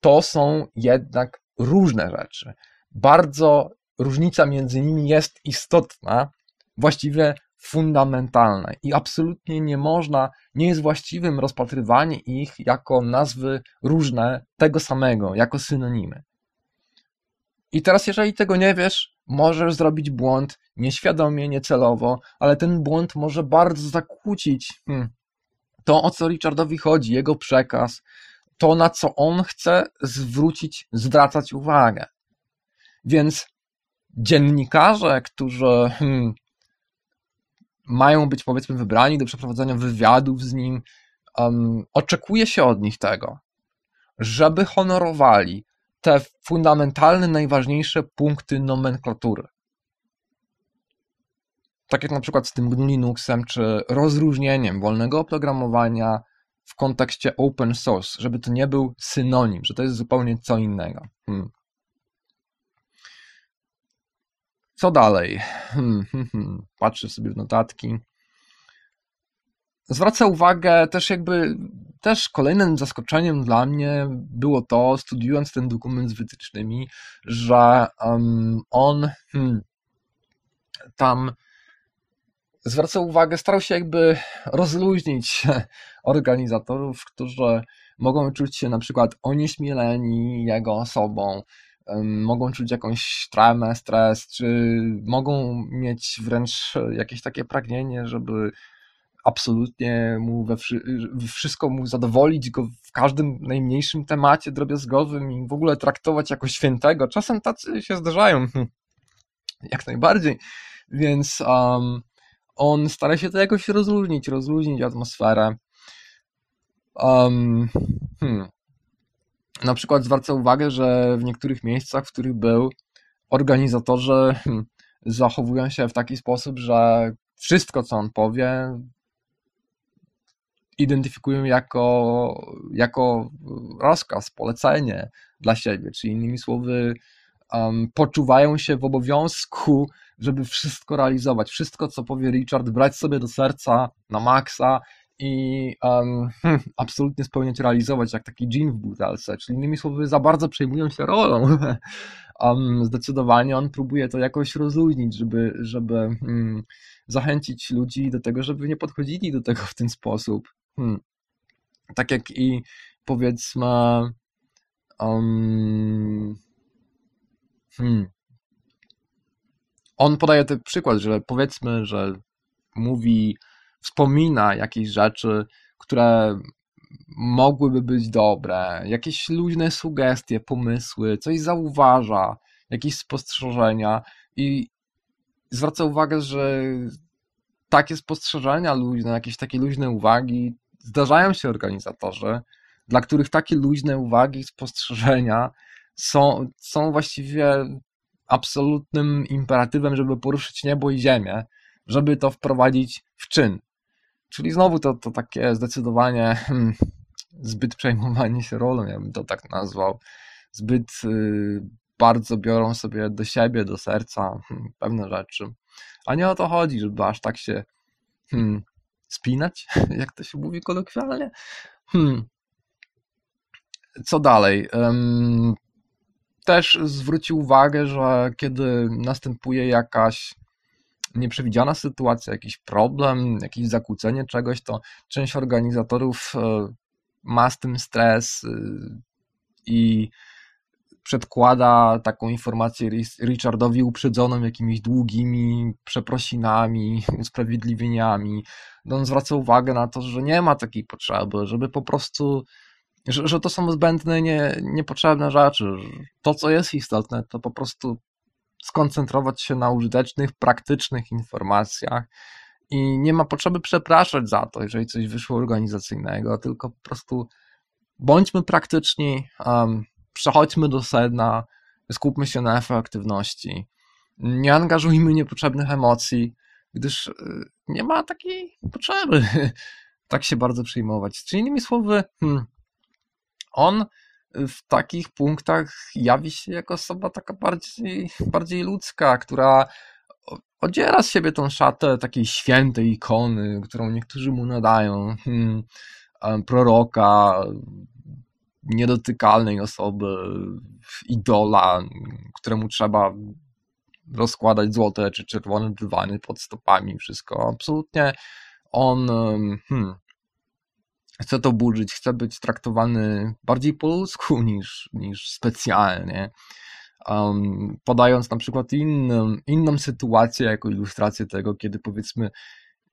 to są jednak różne rzeczy. Bardzo różnica między nimi jest istotna, właściwie fundamentalna i absolutnie nie można, nie jest właściwym rozpatrywanie ich jako nazwy różne tego samego, jako synonimy. I teraz, jeżeli tego nie wiesz, możesz zrobić błąd nieświadomie, niecelowo, ale ten błąd może bardzo zakłócić hmm, to, o co Richardowi chodzi, jego przekaz, to, na co on chce zwrócić, zwracać uwagę. Więc dziennikarze, którzy hmm, mają być, powiedzmy, wybrani do przeprowadzenia wywiadów z nim, um, oczekuje się od nich tego, żeby honorowali te fundamentalne, najważniejsze punkty nomenklatury. Tak jak na przykład z tym GNU Linuxem, czy rozróżnieniem wolnego oprogramowania w kontekście open source, żeby to nie był synonim, że to jest zupełnie co innego. Hmm. Co dalej? Hmm, hmm, hmm. Patrzę sobie w notatki. Zwraca uwagę też jakby, też kolejnym zaskoczeniem dla mnie było to, studiując ten dokument z wytycznymi, że um, on hmm, tam zwraca uwagę, starał się jakby rozluźnić (laughs) organizatorów, którzy mogą czuć się na przykład onieśmieleni jego osobą, mogą czuć jakąś traumę, stres, czy mogą mieć wręcz jakieś takie pragnienie, żeby absolutnie mu we, wszystko mu zadowolić go w każdym najmniejszym temacie drobiazgowym i w ogóle traktować jako świętego. Czasem tacy się zdarzają, jak najbardziej, więc um, on stara się to jakoś rozluźnić, rozluźnić atmosferę. Um, hmm. Na przykład zwraca uwagę, że w niektórych miejscach, w których był, organizatorzy hmm, zachowują się w taki sposób, że wszystko, co on powie, identyfikują jako, jako rozkaz, polecenie dla siebie, czy innymi słowy, um, poczuwają się w obowiązku, żeby wszystko realizować, wszystko, co powie Richard, brać sobie do serca na maksa i um, absolutnie spełniać, realizować, jak taki dżin w butelce, czyli innymi słowy, za bardzo przejmują się rolą. (laughs) um, zdecydowanie on próbuje to jakoś rozluźnić, żeby, żeby um, zachęcić ludzi do tego, żeby nie podchodzili do tego w ten sposób. Hmm. Tak jak i powiedzmy um, hmm, on podaje ten przykład, że powiedzmy, że mówi, wspomina jakieś rzeczy, które mogłyby być dobre, jakieś luźne sugestie, pomysły, coś zauważa, jakieś spostrzeżenia i zwraca uwagę, że takie spostrzeżenia luźne, jakieś takie luźne uwagi zdarzają się organizatorzy, dla których takie luźne uwagi, spostrzeżenia są, są właściwie absolutnym imperatywem, żeby poruszyć niebo i ziemię, żeby to wprowadzić w czyn. Czyli znowu to, to takie zdecydowanie hmm, zbyt przejmowanie się rolą, ja bym to tak nazwał. Zbyt y, bardzo biorą sobie do siebie, do serca hmm, pewne rzeczy. A nie o to chodzi, żeby aż tak się hmm, spinać, (laughs) jak to się mówi kolokwialnie. Hmm. Co dalej? Też zwrócił uwagę, że kiedy następuje jakaś nieprzewidziana sytuacja, jakiś problem, jakieś zakłócenie czegoś, to część organizatorów e, ma z tym stres e, i przedkłada taką informację Richardowi uprzedzoną jakimiś długimi przeprosinami, (laughs) usprawiedliwieniami. No on zwraca uwagę na to, że nie ma takiej potrzeby, żeby po prostu że, że to są zbędne, nie, niepotrzebne rzeczy. To, co jest istotne, to po prostu skoncentrować się na użytecznych, praktycznych informacjach i nie ma potrzeby przepraszać za to, jeżeli coś wyszło organizacyjnego, tylko po prostu bądźmy praktyczni, um, przechodźmy do sedna, skupmy się na efektywności, nie angażujmy niepotrzebnych emocji, gdyż y, nie ma takiej potrzeby (laughs) tak się bardzo przejmować. Czyli innymi słowy, hmm, on w takich punktach jawi się jako osoba taka bardziej, bardziej ludzka, która odziera z siebie tą szatę takiej świętej ikony, którą niektórzy mu nadają, hmm, proroka, niedotykalnej osoby, idola, któremu trzeba rozkładać złote czy czerwone dywany pod stopami, wszystko. Absolutnie on hmm, chce to burzyć, chce być traktowany bardziej po ludzku (laughs) niż, niż specjalnie. Um, podając na przykład inną, inną sytuację jako ilustrację tego, kiedy powiedzmy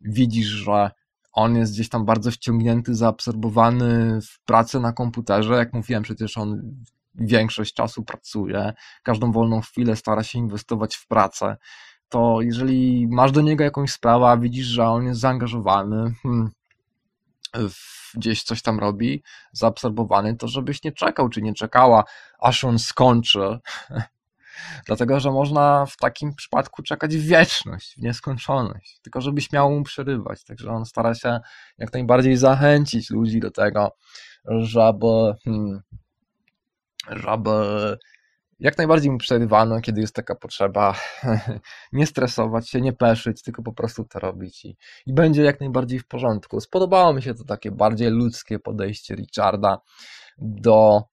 widzisz, że on jest gdzieś tam bardzo wciągnięty, zaabsorbowany w pracę na komputerze. Jak mówiłem, przecież on większość czasu pracuje, każdą wolną chwilę stara się inwestować w pracę. To jeżeli masz do niego jakąś sprawę, a widzisz, że on jest zaangażowany, hmm, gdzieś coś tam robi, zaabsorbowany, to żebyś nie czekał, czy nie czekała, aż on skończy. (laughs) Dlatego, że można w takim przypadku czekać w wieczność, w nieskończoność, tylko żebyś miał mu przerywać. Także on stara się jak najbardziej zachęcić ludzi do tego, żeby, hmm, żeby jak najbardziej mu przerywano, kiedy jest taka potrzeba, (laughs) nie stresować się, nie peszyć, tylko po prostu to robić i, i będzie jak najbardziej w porządku. Spodobało mi się to takie bardziej ludzkie podejście Richarda do,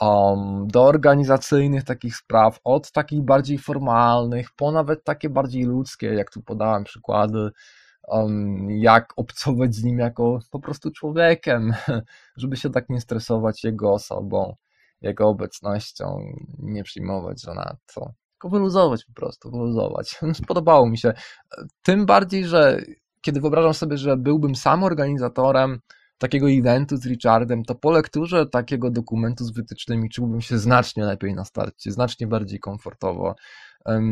um, do organizacyjnych takich spraw, od takich bardziej formalnych, po nawet takie bardziej ludzkie, jak tu podałem przykłady, um, jak obcować z nim jako po prostu człowiekiem, (laughs) żeby się tak nie stresować jego osobą jego obecnością, nie przyjmować za nadto. Tylko wyluzować po prostu, wyluzować. (laughs) Spodobało mi się. Tym bardziej, że kiedy wyobrażam sobie, że byłbym sam organizatorem takiego eventu z Richardem, to po lekturze takiego dokumentu z wytycznymi czułbym się znacznie lepiej na starcie, znacznie bardziej komfortowo.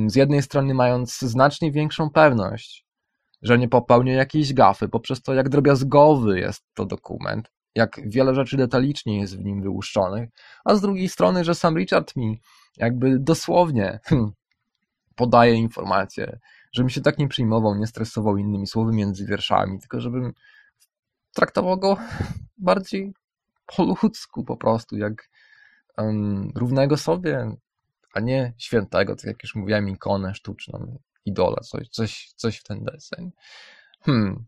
Z jednej strony mając znacznie większą pewność, że nie popełnię jakiejś gafy, poprzez to, jak drobiazgowy jest to dokument, jak wiele rzeczy detalicznie jest w nim wyłuszczonych, a z drugiej strony, że sam Richard mi jakby dosłownie hmm, podaje informacje, żebym się tak nie przyjmował, nie stresował innymi słowy między wierszami, tylko żebym traktował go bardziej po ludzku po prostu, jak um, równego sobie, a nie świętego, tak jak już mówiłem, ikonę sztuczną, idola, coś, coś, coś w ten deseń. Hmm.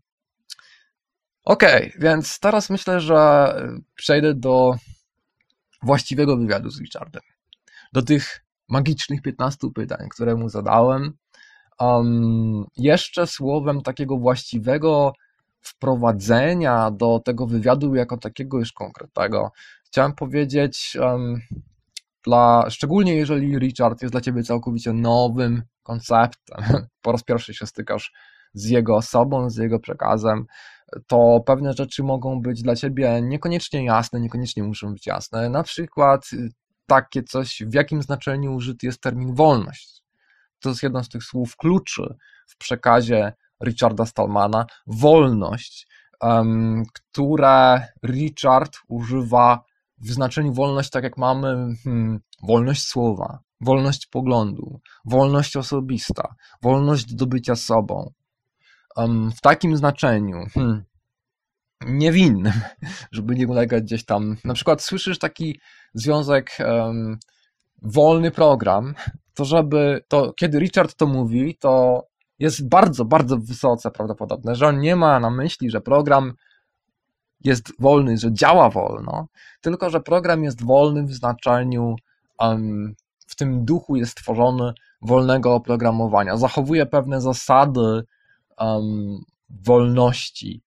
Okej, okay, więc teraz myślę, że przejdę do właściwego wywiadu z Richardem. Do tych magicznych 15 pytań, które mu zadałem. Um, jeszcze słowem takiego właściwego wprowadzenia do tego wywiadu jako takiego już konkretnego, chciałem powiedzieć, dla, szczególnie jeżeli Richard jest dla ciebie całkowicie nowym konceptem, (laughs) po raz pierwszy się stykasz z jego osobą, z jego przekazem, to pewne rzeczy mogą być dla ciebie niekoniecznie jasne, niekoniecznie muszą być jasne. Na przykład takie coś, w jakim znaczeniu użyty jest termin wolność. To jest jedno z tych słów kluczy w przekazie Richarda Stallmana. Wolność, um, które Richard używa w znaczeniu wolność, tak jak mamy hmm, wolność słowa, wolność poglądu, wolność osobista, wolność do bycia sobą. Um, w takim znaczeniu, hmm, niewinnym, (laughs) żeby nie ulegać gdzieś tam. Na przykład słyszysz taki związek um, wolny program, to żeby to, kiedy Richard to mówi, to jest bardzo, bardzo wysoce prawdopodobne, że on nie ma na myśli, że program jest wolny, że działa wolno, tylko że program jest wolny w znaczeniu, um, w tym duchu jest tworzony wolnego oprogramowania. Zachowuje pewne zasady um, wolności,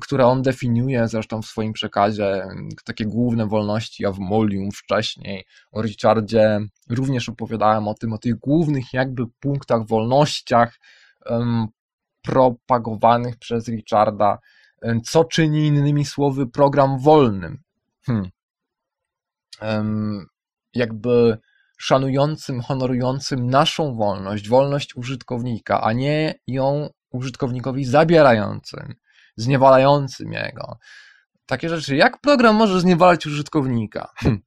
które on definiuje zresztą w swoim przekazie, takie główne wolności, a w Molium wcześniej, o Richardzie również opowiadałem o tym, o tych głównych jakby punktach, wolnościach propagowanych przez Richarda, co czyni innymi słowy program wolnym. Hmm. Jakby szanującym, honorującym naszą wolność, wolność użytkownika, a nie ją użytkownikowi zabierającym zniewalającym jego. Takie rzeczy. Jak program może zniewalać użytkownika? Hm.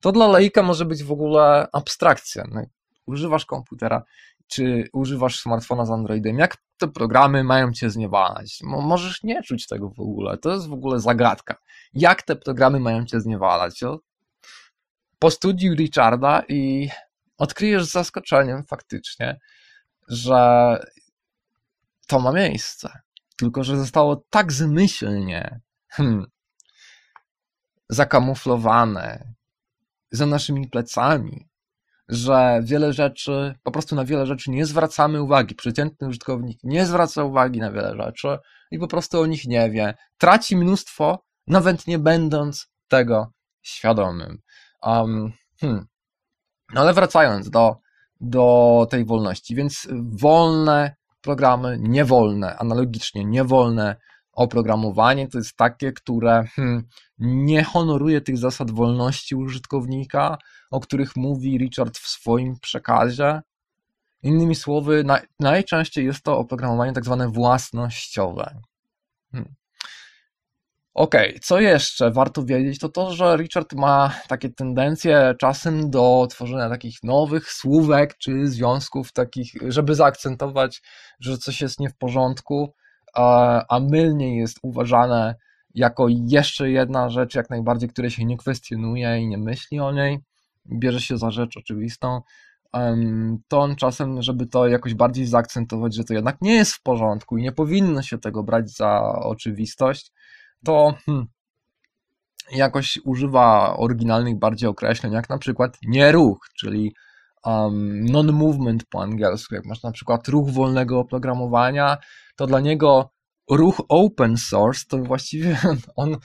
To dla laika może być w ogóle abstrakcja. No, używasz komputera, czy używasz smartfona z Androidem, jak te programy mają cię zniewalać? Możesz nie czuć tego w ogóle. To jest w ogóle zagadka. Jak te programy mają cię zniewalać? Postudiuj Richarda i odkryjesz z zaskoczeniem faktycznie, że to ma miejsce tylko że zostało tak zmyślnie hmm, zakamuflowane za naszymi plecami, że wiele rzeczy, po prostu na wiele rzeczy nie zwracamy uwagi. Przeciętny użytkownik nie zwraca uwagi na wiele rzeczy i po prostu o nich nie wie. Traci mnóstwo, nawet nie będąc tego świadomym. Um, hmm. No ale wracając do, do tej wolności, więc wolne programy niewolne, analogicznie niewolne oprogramowanie to jest takie, które hmm, nie honoruje tych zasad wolności użytkownika, o których mówi Richard w swoim przekazie. Innymi słowy, najczęściej jest to oprogramowanie tak zwane własnościowe. Hmm. Okej, co jeszcze warto wiedzieć, to to, że Richard ma takie tendencje czasem do tworzenia takich nowych słówek czy związków takich, żeby zaakcentować, że coś jest nie w porządku, a, a mylnie jest uważane jako jeszcze jedna rzecz, jak najbardziej, której się nie kwestionuje i nie myśli o niej, bierze się za rzecz oczywistą, to on czasem, żeby to jakoś bardziej zaakcentować, że to jednak nie jest w porządku i nie powinno się tego brać za oczywistość, to hmm, jakoś używa oryginalnych bardziej określeń, jak na przykład nieruch, czyli um, non-movement po angielsku. Jak masz na przykład ruch wolnego oprogramowania, to dla niego ruch open source, to właściwie (laughs) on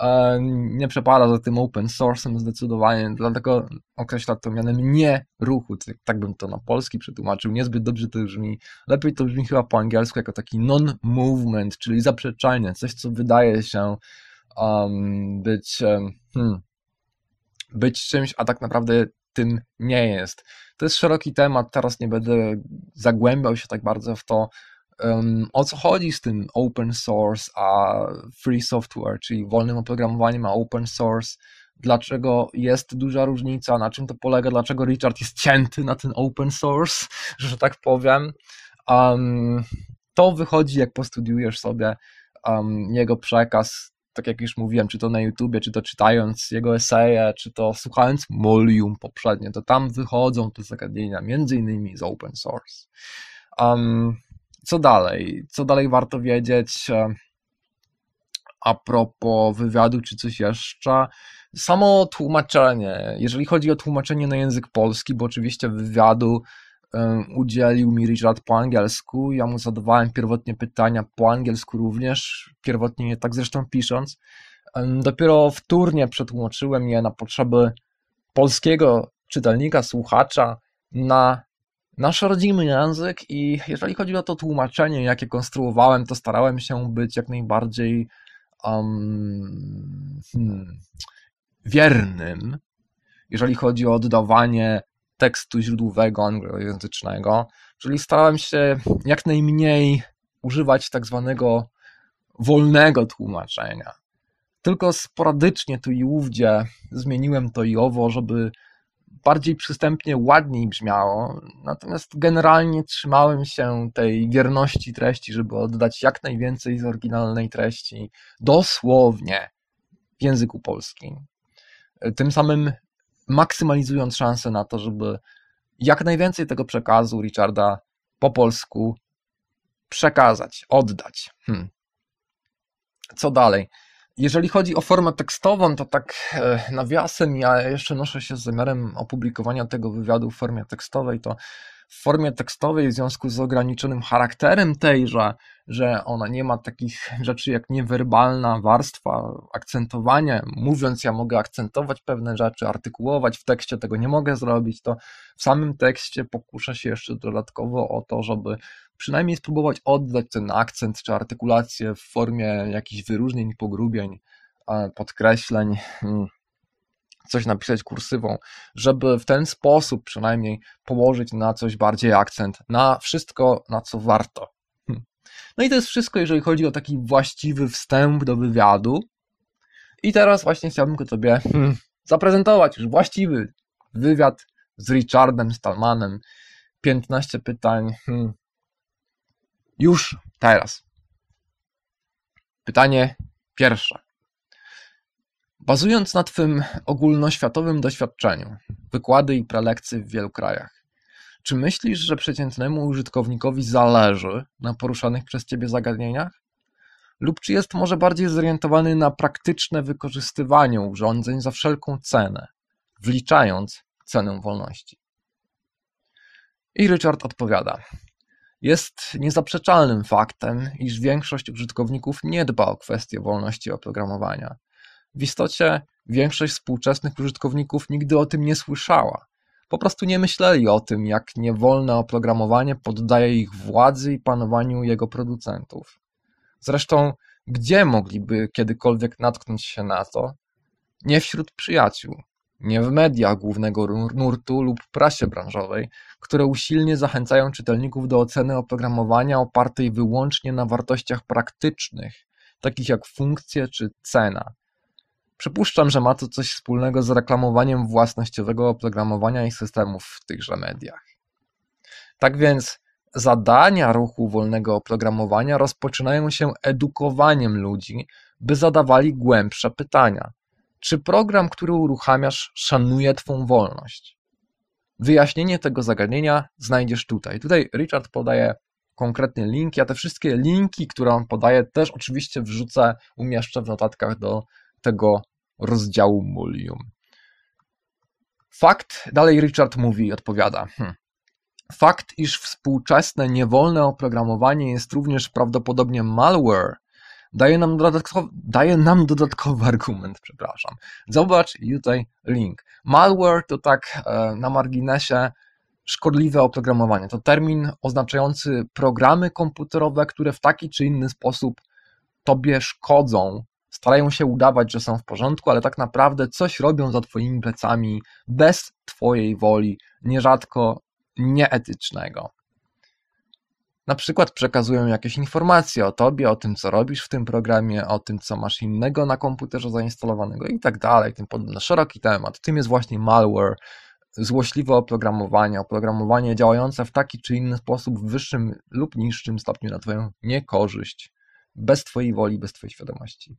e, nie przepada za tym open source'em zdecydowanie, dlatego określa to mianem nie ruchu, tak bym to na polski przetłumaczył, niezbyt dobrze to brzmi, lepiej to brzmi chyba po angielsku jako taki non-movement, czyli zaprzeczalnie, coś co wydaje się um, być, um, być czymś, a tak naprawdę tym nie jest. To jest szeroki temat, teraz nie będę zagłębiał się tak bardzo w to, um, o co chodzi z tym open source a free software, czyli wolnym oprogramowaniem a open source, dlaczego jest duża różnica, na czym to polega, dlaczego Richard jest cięty na ten open source, (laughs) że tak powiem. Um, to wychodzi, jak postudiujesz sobie um, jego przekaz, tak jak już mówiłem, czy to na YouTubie, czy to czytając jego eseje, czy to słuchając Molium poprzednio, to tam wychodzą te zagadnienia, między innymi z open source. Um, co dalej? Co dalej warto wiedzieć e, a propos wywiadu czy coś jeszcze? Samo tłumaczenie. Jeżeli chodzi o tłumaczenie na język polski, bo oczywiście wywiadu e, udzielił mi Richard po angielsku. Ja mu zadawałem pierwotnie pytania po angielsku również, pierwotnie je tak zresztą pisząc. E, dopiero wtórnie przetłumaczyłem je na potrzeby polskiego czytelnika, słuchacza na nasz rodzimy język i jeżeli chodzi o to tłumaczenie, jakie konstruowałem, to starałem się być jak najbardziej um, hmm, wiernym, jeżeli chodzi o oddawanie tekstu źródłowego anglojęzycznego, czyli starałem się jak najmniej używać tak zwanego wolnego tłumaczenia. Tylko sporadycznie tu i ówdzie zmieniłem to i owo, żeby bardziej przystępnie, ładniej brzmiało. Natomiast generalnie trzymałem się tej wierności treści, żeby oddać jak najwięcej z oryginalnej treści dosłownie w języku polskim. Tym samym maksymalizując szanse na to, żeby jak najwięcej tego przekazu Richarda po polsku przekazać, oddać. Hmm. Co dalej? Jeżeli chodzi o formę tekstową, to tak e, nawiasem, ja jeszcze noszę się z zamiarem opublikowania tego wywiadu w formie tekstowej, to w formie tekstowej w związku z ograniczonym charakterem tejże, że ona nie ma takich rzeczy jak niewerbalna warstwa, akcentowanie. Mówiąc, ja mogę akcentować pewne rzeczy, artykułować w tekście, tego nie mogę zrobić, to w samym tekście pokuszę się jeszcze dodatkowo o to, żeby przynajmniej spróbować oddać ten akcent czy artykulację w formie jakichś wyróżnień, pogrubień, podkreśleń, hmm, coś napisać kursywą, żeby w ten sposób przynajmniej położyć na coś bardziej akcent, na wszystko, na co warto. Hmm. No i to jest wszystko, jeżeli chodzi o taki właściwy wstęp do wywiadu. I teraz właśnie chciałbym go Tobie hmm, zaprezentować, już właściwy wywiad z Richardem Stallmanem. 15 pytań, już teraz. Pytanie pierwsze. Bazując na Twym ogólnoświatowym doświadczeniu, wykłady i prelekcje w wielu krajach, czy myślisz, że przeciętnemu użytkownikowi zależy na poruszanych przez Ciebie zagadnieniach? Lub czy jest może bardziej zorientowany na praktyczne wykorzystywanie urządzeń za wszelką cenę, wliczając cenę wolności? I Richard odpowiada: jest niezaprzeczalnym faktem, iż większość użytkowników nie dba o kwestię wolności oprogramowania. W istocie większość współczesnych użytkowników nigdy o tym nie słyszała. Po prostu nie myśleli o tym, jak niewolne oprogramowanie poddaje ich władzy i panowaniu jego producentów. Zresztą, gdzie mogliby kiedykolwiek natknąć się na to? Nie wśród przyjaciół, nie w mediach głównego nurtu lub prasie branżowej, które usilnie zachęcają czytelników do oceny oprogramowania opartej wyłącznie na wartościach praktycznych, takich jak funkcje czy cena. Przypuszczam, że ma to coś wspólnego z reklamowaniem własnościowego oprogramowania i systemów w tychże mediach. Tak więc zadania ruchu wolnego oprogramowania rozpoczynają się edukowaniem ludzi, by zadawali głębsze pytania – czy program, który uruchamiasz, szanuje Twą wolność? Wyjaśnienie tego zagadnienia znajdziesz tutaj. Tutaj Richard podaje konkretny link. Ja te wszystkie linki, które on podaje, też oczywiście wrzucę, umieszczę w notatkach do tego rozdziału Mulium. Fakt, dalej Richard mówi, odpowiada. Hm. Fakt, iż współczesne niewolne oprogramowanie jest również prawdopodobnie malware, daje nam, dodatkowy, daje nam dodatkowy (laughs) argument, przepraszam. Zobacz tutaj link. Malware to tak e, na marginesie szkodliwe oprogramowanie. To termin oznaczający programy komputerowe, które w taki czy inny sposób tobie szkodzą, starają się udawać, że są w porządku, ale tak naprawdę coś robią za twoimi plecami bez twojej woli, nierzadko nieetycznego. Na przykład przekazują jakieś informacje o tobie, o tym, co robisz w tym programie, o tym, co masz innego na komputerze zainstalowanego i tak dalej, tym podobny szeroki temat. Tym jest właśnie malware, złośliwe oprogramowanie, oprogramowanie działające w taki czy inny sposób w wyższym lub niższym stopniu na twoją niekorzyść, bez twojej woli, bez twojej świadomości.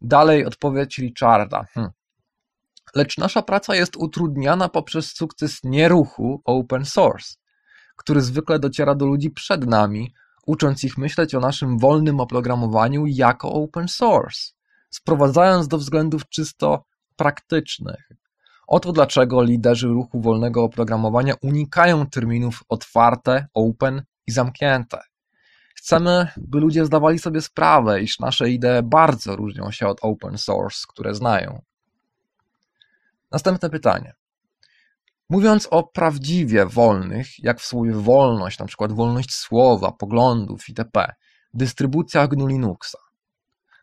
Dalej odpowiedź Richarda. Hm. Lecz nasza praca jest utrudniana poprzez sukces nieruchu open source który zwykle dociera do ludzi przed nami, ucząc ich myśleć o naszym wolnym oprogramowaniu jako open source, sprowadzając do względów czysto praktycznych. Oto dlaczego liderzy ruchu wolnego oprogramowania unikają terminów otwarte, open i zamknięte. Chcemy, by ludzie zdawali sobie sprawę, iż nasze idee bardzo różnią się od open source, które znają. Następne pytanie. Mówiąc o prawdziwie wolnych, jak w słowie wolność, na przykład wolność słowa, poglądów itp., dystrybucjach GNU Linuxa,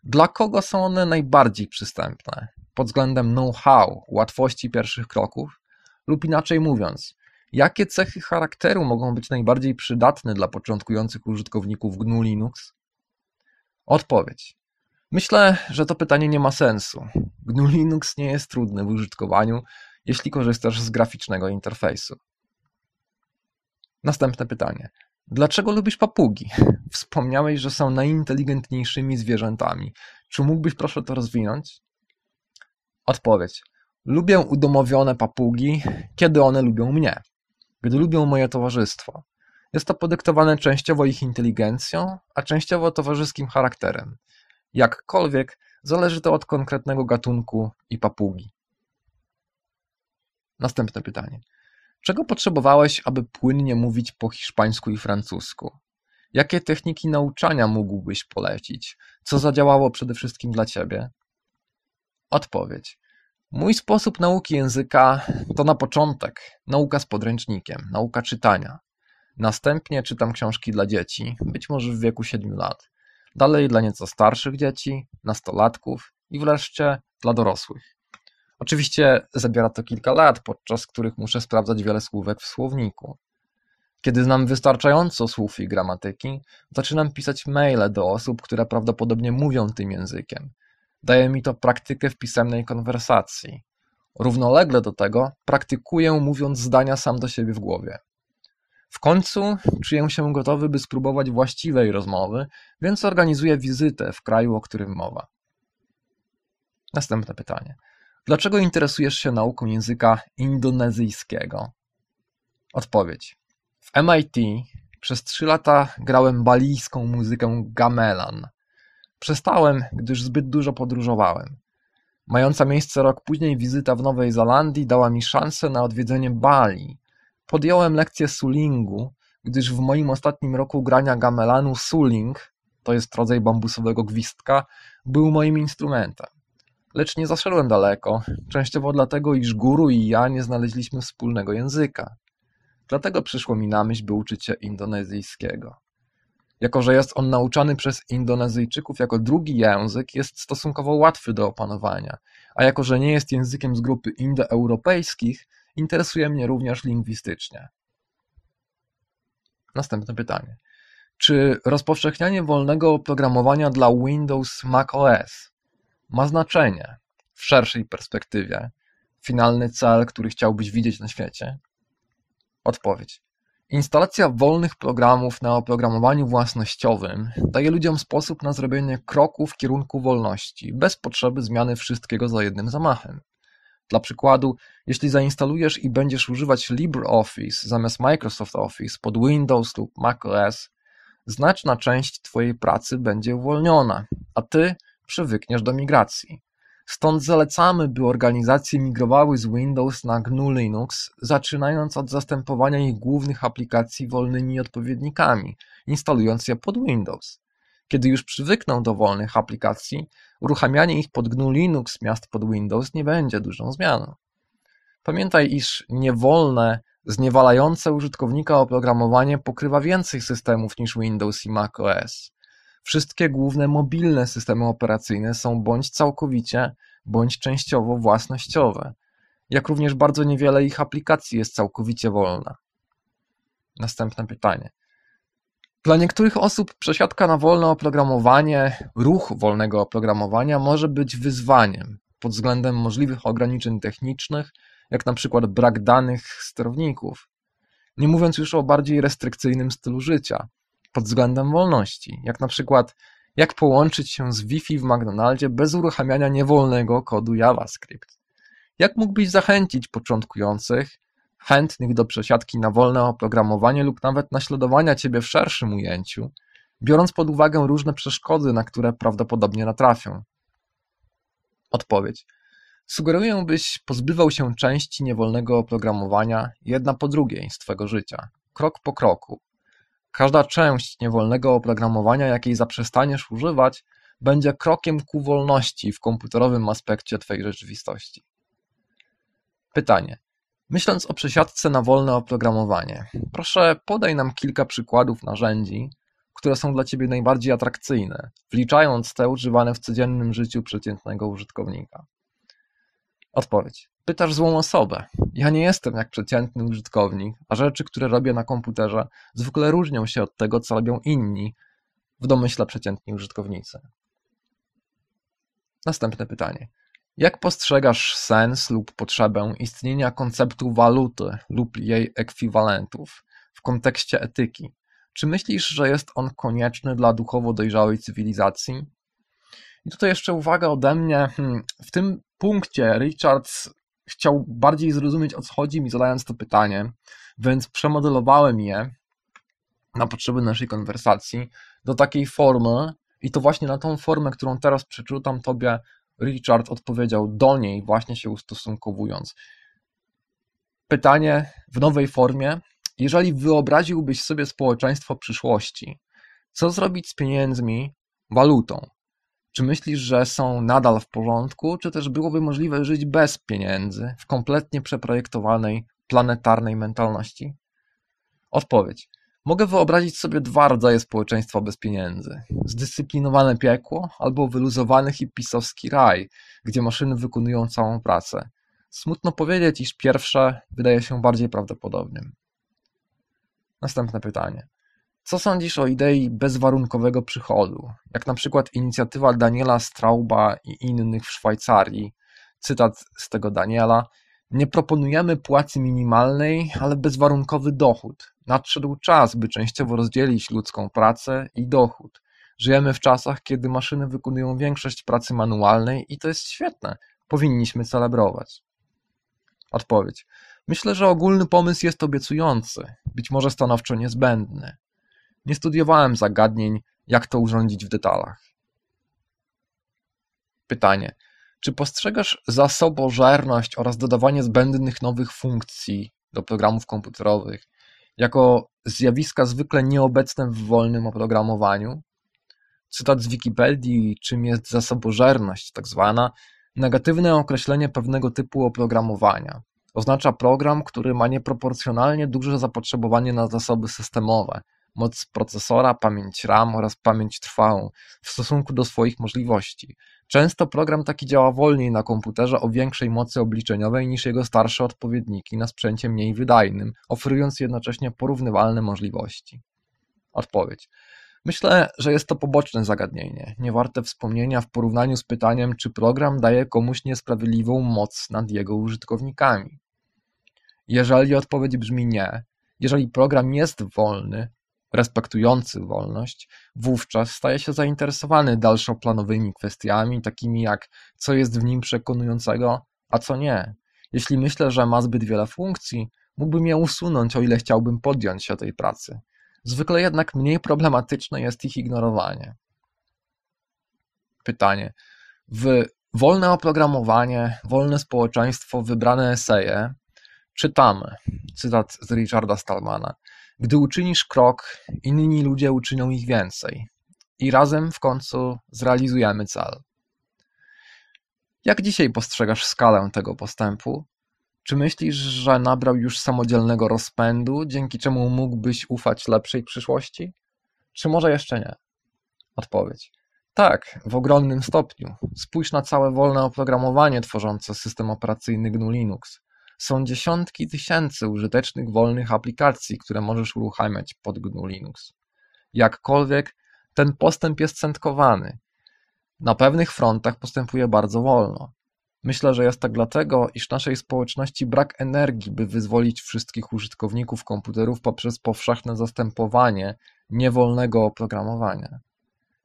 dla kogo są one najbardziej przystępne? Pod względem know-how, łatwości pierwszych kroków? Lub inaczej mówiąc, jakie cechy charakteru mogą być najbardziej przydatne dla początkujących użytkowników GNU Linux? Odpowiedź. Myślę, że to pytanie nie ma sensu. GNU Linux nie jest trudny w użytkowaniu jeśli korzystasz z graficznego interfejsu. Następne pytanie. Dlaczego lubisz papugi? (laughs) Wspomniałeś, że są najinteligentniejszymi zwierzętami. Czy mógłbyś proszę to rozwinąć? Odpowiedź. Lubię udomowione papugi, kiedy one lubią mnie. Gdy lubią moje towarzystwo. Jest to podyktowane częściowo ich inteligencją, a częściowo towarzyskim charakterem. Jakkolwiek, zależy to od konkretnego gatunku i papugi. Następne pytanie. Czego potrzebowałeś, aby płynnie mówić po hiszpańsku i francusku? Jakie techniki nauczania mógłbyś polecić? Co zadziałało przede wszystkim dla ciebie? Odpowiedź. Mój sposób nauki języka to na początek nauka z podręcznikiem, nauka czytania. Następnie czytam książki dla dzieci, być może w wieku 7 lat. Dalej dla nieco starszych dzieci, nastolatków i wreszcie dla dorosłych. Oczywiście zabiera to kilka lat, podczas których muszę sprawdzać wiele słówek w słowniku. Kiedy znam wystarczająco słów i gramatyki, zaczynam pisać maile do osób, które prawdopodobnie mówią tym językiem. Daje mi to praktykę w pisemnej konwersacji. Równolegle do tego praktykuję mówiąc zdania sam do siebie w głowie. W końcu czuję się gotowy, by spróbować właściwej rozmowy, więc organizuję wizytę w kraju, o którym mowa. Następne pytanie. Dlaczego interesujesz się nauką języka indonezyjskiego? Odpowiedź. W MIT przez trzy lata grałem balijską muzykę gamelan. Przestałem, gdyż zbyt dużo podróżowałem. Mająca miejsce rok później wizyta w Nowej Zelandii dała mi szansę na odwiedzenie Bali. Podjąłem lekcję sulingu, gdyż w moim ostatnim roku grania gamelanu suling, to jest rodzaj bambusowego gwizdka, był moim instrumentem. Lecz nie zaszedłem daleko, częściowo dlatego, iż guru i ja nie znaleźliśmy wspólnego języka. Dlatego przyszło mi na myśl, by uczyć się indonezyjskiego. Jako, że jest on nauczany przez Indonezyjczyków jako drugi język, jest stosunkowo łatwy do opanowania, a jako, że nie jest językiem z grupy indoeuropejskich, interesuje mnie również lingwistycznie. Następne pytanie. Czy rozpowszechnianie wolnego oprogramowania dla Windows macOS ma znaczenie w szerszej perspektywie finalny cel, który chciałbyś widzieć na świecie? Odpowiedź. Instalacja wolnych programów na oprogramowaniu własnościowym daje ludziom sposób na zrobienie kroku w kierunku wolności, bez potrzeby zmiany wszystkiego za jednym zamachem. Dla przykładu, jeśli zainstalujesz i będziesz używać LibreOffice zamiast Microsoft Office pod Windows lub macOS, znaczna część Twojej pracy będzie uwolniona, a Ty przywykniesz do migracji. Stąd zalecamy, by organizacje migrowały z Windows na GNU Linux, zaczynając od zastępowania ich głównych aplikacji wolnymi odpowiednikami, instalując je pod Windows. Kiedy już przywykną do wolnych aplikacji, uruchamianie ich pod GNU Linux miast pod Windows nie będzie dużą zmianą. Pamiętaj, iż niewolne, zniewalające użytkownika oprogramowanie pokrywa więcej systemów niż Windows i macOS. Wszystkie główne mobilne systemy operacyjne są bądź całkowicie, bądź częściowo własnościowe, jak również bardzo niewiele ich aplikacji jest całkowicie wolna. Następne pytanie. Dla niektórych osób przesiadka na wolne oprogramowanie, ruch wolnego oprogramowania może być wyzwaniem pod względem możliwych ograniczeń technicznych, jak na przykład brak danych sterowników. Nie mówiąc już o bardziej restrykcyjnym stylu życia, pod względem wolności, jak na przykład jak połączyć się z Wi-Fi w McDonaldzie bez uruchamiania niewolnego kodu JavaScript. Jak mógłbyś zachęcić początkujących, chętnych do przesiadki na wolne oprogramowanie lub nawet naśladowania Ciebie w szerszym ujęciu, biorąc pod uwagę różne przeszkody, na które prawdopodobnie natrafią? Odpowiedź. Sugeruję, byś pozbywał się części niewolnego oprogramowania jedna po drugiej z Twego życia, krok po kroku, Każda część niewolnego oprogramowania, jakiej zaprzestaniesz używać, będzie krokiem ku wolności w komputerowym aspekcie Twojej rzeczywistości. Pytanie. Myśląc o przesiadce na wolne oprogramowanie, proszę podaj nam kilka przykładów narzędzi, które są dla Ciebie najbardziej atrakcyjne, wliczając te używane w codziennym życiu przeciętnego użytkownika. Odpowiedź. Pytasz złą osobę. Ja nie jestem jak przeciętny użytkownik, a rzeczy, które robię na komputerze, zwykle różnią się od tego, co robią inni, w domyśle przeciętni użytkownicy. Następne pytanie. Jak postrzegasz sens lub potrzebę istnienia konceptu waluty lub jej ekwiwalentów w kontekście etyki? Czy myślisz, że jest on konieczny dla duchowo dojrzałej cywilizacji? I tutaj jeszcze uwaga ode mnie. Hmm, w tym punkcie Richard chciał bardziej zrozumieć o co chodzi mi zadając to pytanie, więc przemodelowałem je na potrzeby naszej konwersacji do takiej formy i to właśnie na tą formę, którą teraz przeczytam tobie, Richard odpowiedział do niej właśnie się ustosunkowując. Pytanie w nowej formie, jeżeli wyobraziłbyś sobie społeczeństwo przyszłości, co zrobić z pieniędzmi, walutą? Czy myślisz, że są nadal w porządku, czy też byłoby możliwe żyć bez pieniędzy w kompletnie przeprojektowanej, planetarnej mentalności? Odpowiedź. Mogę wyobrazić sobie dwa rodzaje społeczeństwa bez pieniędzy. Zdyscyplinowane piekło albo wyluzowany hipisowski raj, gdzie maszyny wykonują całą pracę. Smutno powiedzieć, iż pierwsze wydaje się bardziej prawdopodobnym. Następne pytanie. Co sądzisz o idei bezwarunkowego przychodu, jak na przykład inicjatywa Daniela Strauba i innych w Szwajcarii? Cytat z tego Daniela. Nie proponujemy płacy minimalnej, ale bezwarunkowy dochód. Nadszedł czas, by częściowo rozdzielić ludzką pracę i dochód. Żyjemy w czasach, kiedy maszyny wykonują większość pracy manualnej i to jest świetne. Powinniśmy celebrować. Odpowiedź. Myślę, że ogólny pomysł jest obiecujący, być może stanowczo niezbędny. Nie studiowałem zagadnień, jak to urządzić w detalach. Pytanie. Czy postrzegasz zasobożerność oraz dodawanie zbędnych nowych funkcji do programów komputerowych jako zjawiska zwykle nieobecne w wolnym oprogramowaniu? Cytat z Wikipedii, czym jest zasobożerność, tak zwana, negatywne określenie pewnego typu oprogramowania. Oznacza program, który ma nieproporcjonalnie duże zapotrzebowanie na zasoby systemowe, moc procesora, pamięć RAM oraz pamięć trwałą w stosunku do swoich możliwości. Często program taki działa wolniej na komputerze o większej mocy obliczeniowej niż jego starsze odpowiedniki na sprzęcie mniej wydajnym, oferując jednocześnie porównywalne możliwości. Odpowiedź. Myślę, że jest to poboczne zagadnienie, niewarte wspomnienia w porównaniu z pytaniem, czy program daje komuś niesprawiedliwą moc nad jego użytkownikami. Jeżeli odpowiedź brzmi nie, jeżeli program jest wolny, respektujący wolność, wówczas staje się zainteresowany dalszoplanowymi kwestiami, takimi jak co jest w nim przekonującego, a co nie. Jeśli myślę, że ma zbyt wiele funkcji, mógłbym je usunąć, o ile chciałbym podjąć się tej pracy. Zwykle jednak mniej problematyczne jest ich ignorowanie. Pytanie. W Wolne oprogramowanie, wolne społeczeństwo, wybrane eseje. Czytamy, cytat z Richarda Stallmana. Gdy uczynisz krok, inni ludzie uczynią ich więcej. I razem w końcu zrealizujemy cel. Jak dzisiaj postrzegasz skalę tego postępu? Czy myślisz, że nabrał już samodzielnego rozpędu, dzięki czemu mógłbyś ufać lepszej przyszłości? Czy może jeszcze nie? Odpowiedź. Tak, w ogromnym stopniu. Spójrz na całe wolne oprogramowanie tworzące system operacyjny GNU Linux. Są dziesiątki tysięcy użytecznych wolnych aplikacji, które możesz uruchamiać pod GNU Linux. Jakkolwiek ten postęp jest centkowany. Na pewnych frontach postępuje bardzo wolno. Myślę, że jest tak dlatego, iż naszej społeczności brak energii, by wyzwolić wszystkich użytkowników komputerów poprzez powszechne zastępowanie niewolnego oprogramowania.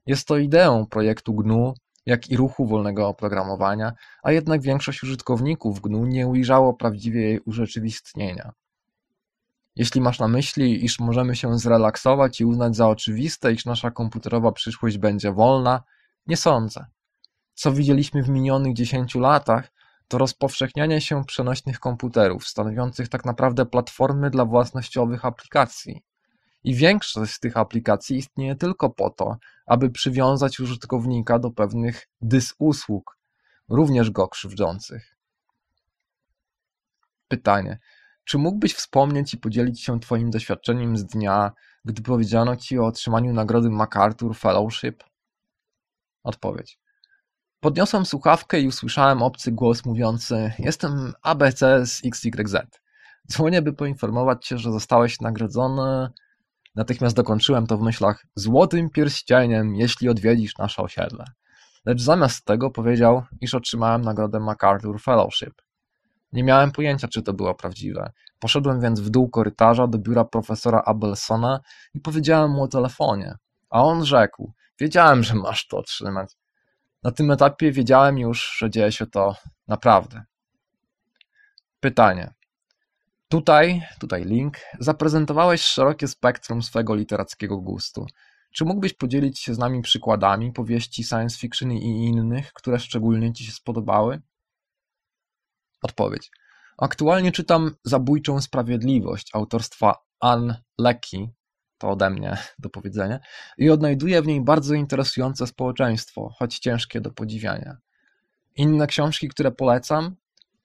Jest to ideą projektu GNU, jak i ruchu wolnego oprogramowania, a jednak większość użytkowników GNU nie ujrzało prawdziwie jej urzeczywistnienia. Jeśli masz na myśli, iż możemy się zrelaksować i uznać za oczywiste, iż nasza komputerowa przyszłość będzie wolna, nie sądzę. Co widzieliśmy w minionych dziesięciu latach, to rozpowszechnianie się przenośnych komputerów, stanowiących tak naprawdę platformy dla własnościowych aplikacji. I większość z tych aplikacji istnieje tylko po to, aby przywiązać użytkownika do pewnych dysusług, również go krzywdzących. Pytanie. Czy mógłbyś wspomnieć i podzielić się Twoim doświadczeniem z dnia, gdy powiedziano Ci o otrzymaniu nagrody MacArthur Fellowship? Odpowiedź. Podniosłem słuchawkę i usłyszałem obcy głos mówiący: Jestem ABC z XYZ. Dzwonię, by poinformować Cię, że zostałeś nagrodzony. Natychmiast dokończyłem to w myślach złotym pierścieniem, jeśli odwiedzisz nasze osiedle. Lecz zamiast tego powiedział, iż otrzymałem nagrodę MacArthur Fellowship. Nie miałem pojęcia, czy to było prawdziwe. Poszedłem więc w dół korytarza do biura profesora Abelsona i powiedziałem mu o telefonie. A on rzekł: Wiedziałem, że masz to otrzymać. Na tym etapie wiedziałem już, że dzieje się to naprawdę. Pytanie. Tutaj, tutaj link, zaprezentowałeś szerokie spektrum swego literackiego gustu. Czy mógłbyś podzielić się z nami przykładami powieści science fiction i innych, które szczególnie Ci się spodobały? Odpowiedź. Aktualnie czytam Zabójczą Sprawiedliwość autorstwa Ann Leckie, to ode mnie do powiedzenia, i odnajduję w niej bardzo interesujące społeczeństwo, choć ciężkie do podziwiania. Inne książki, które polecam,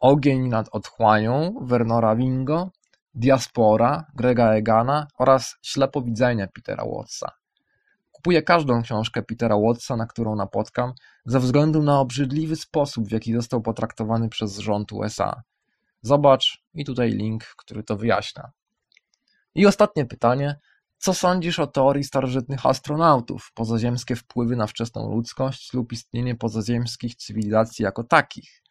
Ogień nad otchłanią Wernora Wingo, Diaspora Grega Egana oraz Ślepowidzenie Petera Wattsa. Kupuję każdą książkę Petera Wattsa, na którą napotkam, ze względu na obrzydliwy sposób, w jaki został potraktowany przez rząd USA. Zobacz i tutaj link, który to wyjaśnia. I ostatnie pytanie. Co sądzisz o teorii starożytnych astronautów, pozaziemskie wpływy na wczesną ludzkość lub istnienie pozaziemskich cywilizacji jako takich?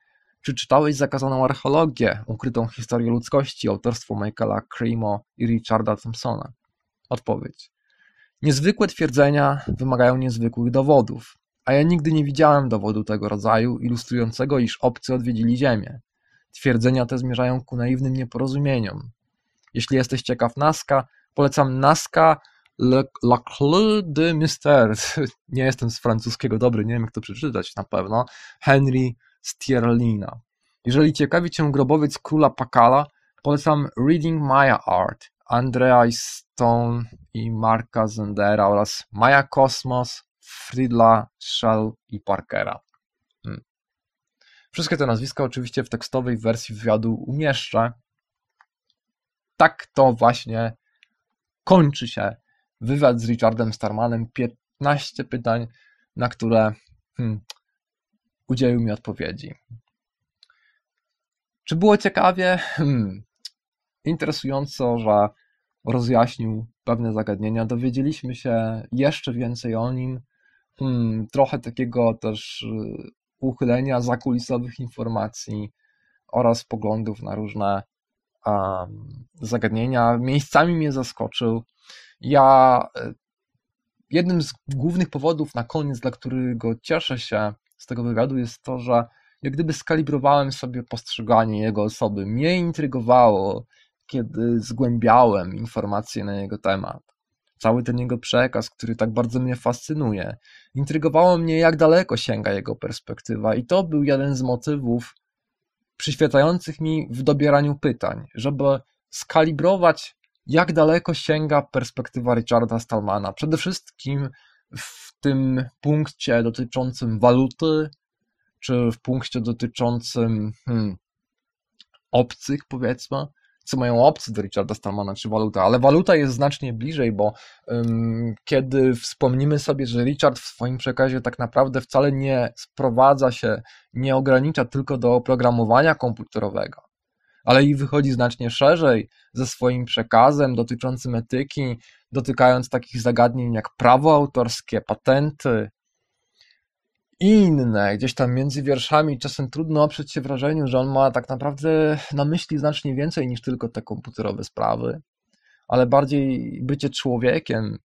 Czy czytałeś Zakazaną archeologię, ukrytą historię ludzkości, autorstwo Michaela Cremo i Richarda Thompsona? Odpowiedź. Niezwykłe twierdzenia wymagają niezwykłych dowodów, a ja nigdy nie widziałem dowodu tego rodzaju, ilustrującego, iż obcy odwiedzili Ziemię. Twierdzenia te zmierzają ku naiwnym nieporozumieniom. Jeśli jesteś ciekaw Naska, polecam Naska La Clé de Mystère. (laughs) Nie jestem z francuskiego dobry, nie wiem jak to przeczytać na pewno. Henry Stierlina. Jeżeli ciekawi Cię grobowiec króla Pakala, polecam Reading Maya Art Andrea Stone i Marka Zendera oraz Maya Kosmos, Friedla, Shell i Parkera. Hmm. Wszystkie te nazwiska oczywiście w tekstowej wersji wywiadu umieszczę. Tak to właśnie kończy się wywiad z Richardem Starmanem. 15 pytań, na które hmm, udzielił mi odpowiedzi. Czy było ciekawie? Hmm. Interesująco, że rozjaśnił pewne zagadnienia. Dowiedzieliśmy się jeszcze więcej o nim. Hmm, trochę takiego też y, uchylenia zakulisowych informacji oraz poglądów na różne um, zagadnienia. Miejscami mnie zaskoczył. Ja y, jednym z głównych powodów na koniec, dla którego cieszę się z tego wywiadu jest to, że jak gdyby skalibrowałem sobie postrzeganie jego osoby. Mnie intrygowało, kiedy zgłębiałem informacje na jego temat. cały ten jego przekaz, który tak bardzo mnie fascynuje. Intrygowało mnie, jak daleko sięga jego perspektywa, i to był jeden z motywów przyświecających mi w dobieraniu pytań, żeby skalibrować, jak daleko sięga perspektywa Richarda Stallmana. Przede wszystkim w tym punkcie dotyczącym waluty, czy w punkcie dotyczącym hmm, obcych, powiedzmy, co mają obcy do Richarda Stallmana, czy waluta, ale waluta jest znacznie bliżej, bo um, kiedy wspomnimy sobie, że Richard w swoim przekazie tak naprawdę wcale nie sprowadza się, nie ogranicza tylko do oprogramowania komputerowego, ale i wychodzi znacznie szerzej ze swoim przekazem dotyczącym etyki, dotykając takich zagadnień jak prawo autorskie, patenty, inne, gdzieś tam między wierszami, czasem trudno oprzeć się wrażeniu, że on ma tak naprawdę na myśli znacznie więcej niż tylko te komputerowe sprawy, ale bardziej bycie człowiekiem,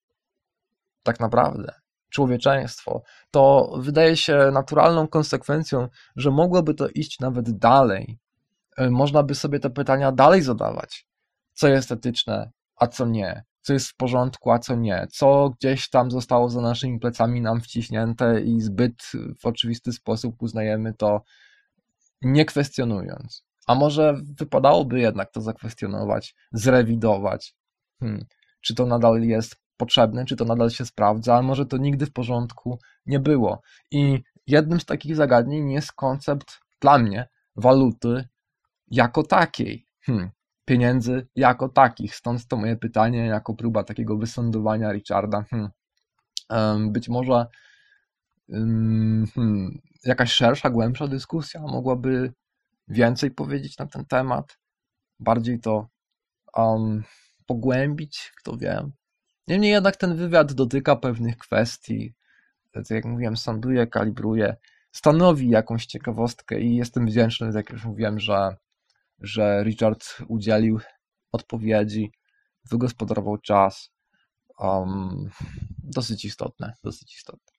tak naprawdę, człowieczeństwo. To wydaje się naturalną konsekwencją, że mogłoby to iść nawet dalej. E, można by sobie te pytania dalej zadawać. Co jest etyczne, a co nie? co jest w porządku, a co nie, co gdzieś tam zostało za naszymi plecami nam wciśnięte i zbyt w oczywisty sposób uznajemy to nie kwestionując. A może wypadałoby jednak to zakwestionować, zrewidować. Hmm. Czy to nadal jest potrzebne, czy to nadal się sprawdza, a może to nigdy w porządku nie było. I jednym z takich zagadnień jest koncept dla mnie waluty jako takiej. Hmm pieniędzy jako takich. Stąd to moje pytanie, jako próba takiego wysądowania Richarda. Hmm. Być może hmm, jakaś szersza, głębsza dyskusja mogłaby więcej powiedzieć na ten temat, bardziej to um, pogłębić, kto wie. Niemniej jednak ten wywiad dotyka pewnych kwestii, tak jak mówiłem, sąduje, kalibruje, stanowi jakąś ciekawostkę i jestem wdzięczny, jak już mówiłem, że że Richard udzielił odpowiedzi, wygospodarował czas. Um, dosyć istotne, dosyć istotne.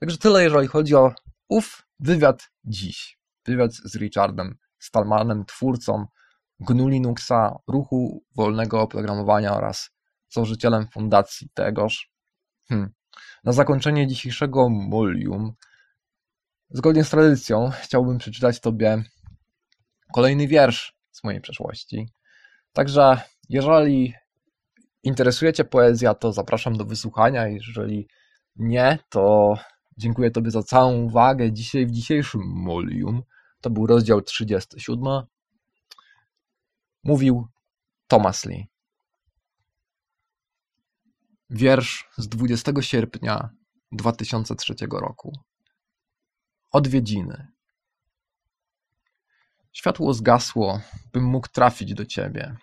Także tyle, jeżeli chodzi o ów wywiad dziś. Wywiad z Richardem Stallmanem, twórcą GNU Linuxa, ruchu wolnego oprogramowania oraz założycielem fundacji tegoż. Hmm. Na zakończenie dzisiejszego molium, zgodnie z tradycją, chciałbym przeczytać Tobie kolejny wiersz z mojej przeszłości. Także jeżeli interesuje Cię poezja, to zapraszam do wysłuchania. Jeżeli nie, to dziękuję Tobie za całą uwagę dzisiaj w dzisiejszym Molium. To był rozdział 37. Mówił Thomas Lee. Wiersz z 20 sierpnia 2003 roku. Odwiedziny. Światło zgasło, bym mógł trafić do ciebie.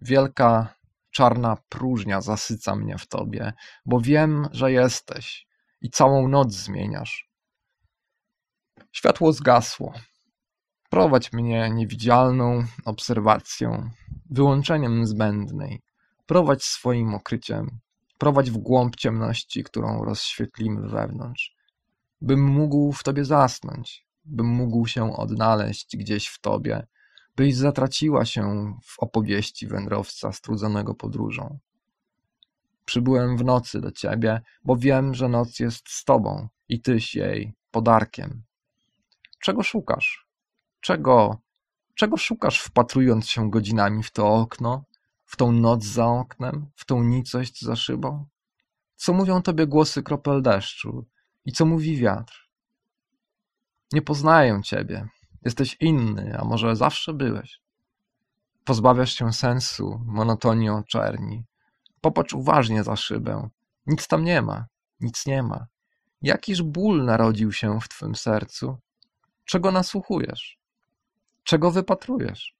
Wielka, czarna próżnia zasyca mnie w tobie, bo wiem, że jesteś i całą noc zmieniasz. Światło zgasło. Prowadź mnie niewidzialną obserwacją, wyłączeniem zbędnej. Prowadź swoim okryciem. Prowadź w głąb ciemności, którą rozświetlimy wewnątrz. Bym mógł w tobie zasnąć, bym mógł się odnaleźć gdzieś w tobie, byś zatraciła się w opowieści wędrowca strudzonego podróżą. Przybyłem w nocy do ciebie, bo wiem, że noc jest z tobą i tyś jej podarkiem. Czego szukasz? Czego, czego szukasz wpatrując się godzinami w to okno, w tą noc za oknem, w tą nicość za szybą? Co mówią tobie głosy kropel deszczu i co mówi wiatr? Nie poznaję ciebie. Jesteś inny, a może zawsze byłeś. Pozbawiasz się sensu monotonią czerni. Popatrz uważnie za szybę. Nic tam nie ma. Nic nie ma. Jakiż ból narodził się w twym sercu? Czego nasłuchujesz? Czego wypatrujesz?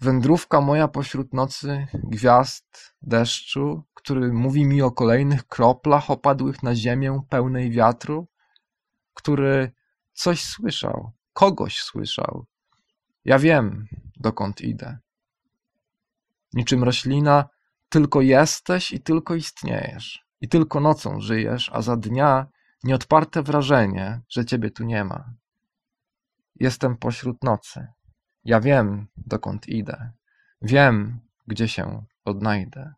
Wędrówka moja pośród nocy, gwiazd, deszczu, który mówi mi o kolejnych kroplach opadłych na ziemię pełnej wiatru, który Coś słyszał, kogoś słyszał. Ja wiem, dokąd idę. Niczym roślina, tylko jesteś i tylko istniejesz. I tylko nocą żyjesz, a za dnia nieodparte wrażenie, że ciebie tu nie ma. Jestem pośród nocy. Ja wiem, dokąd idę. Wiem, gdzie się odnajdę.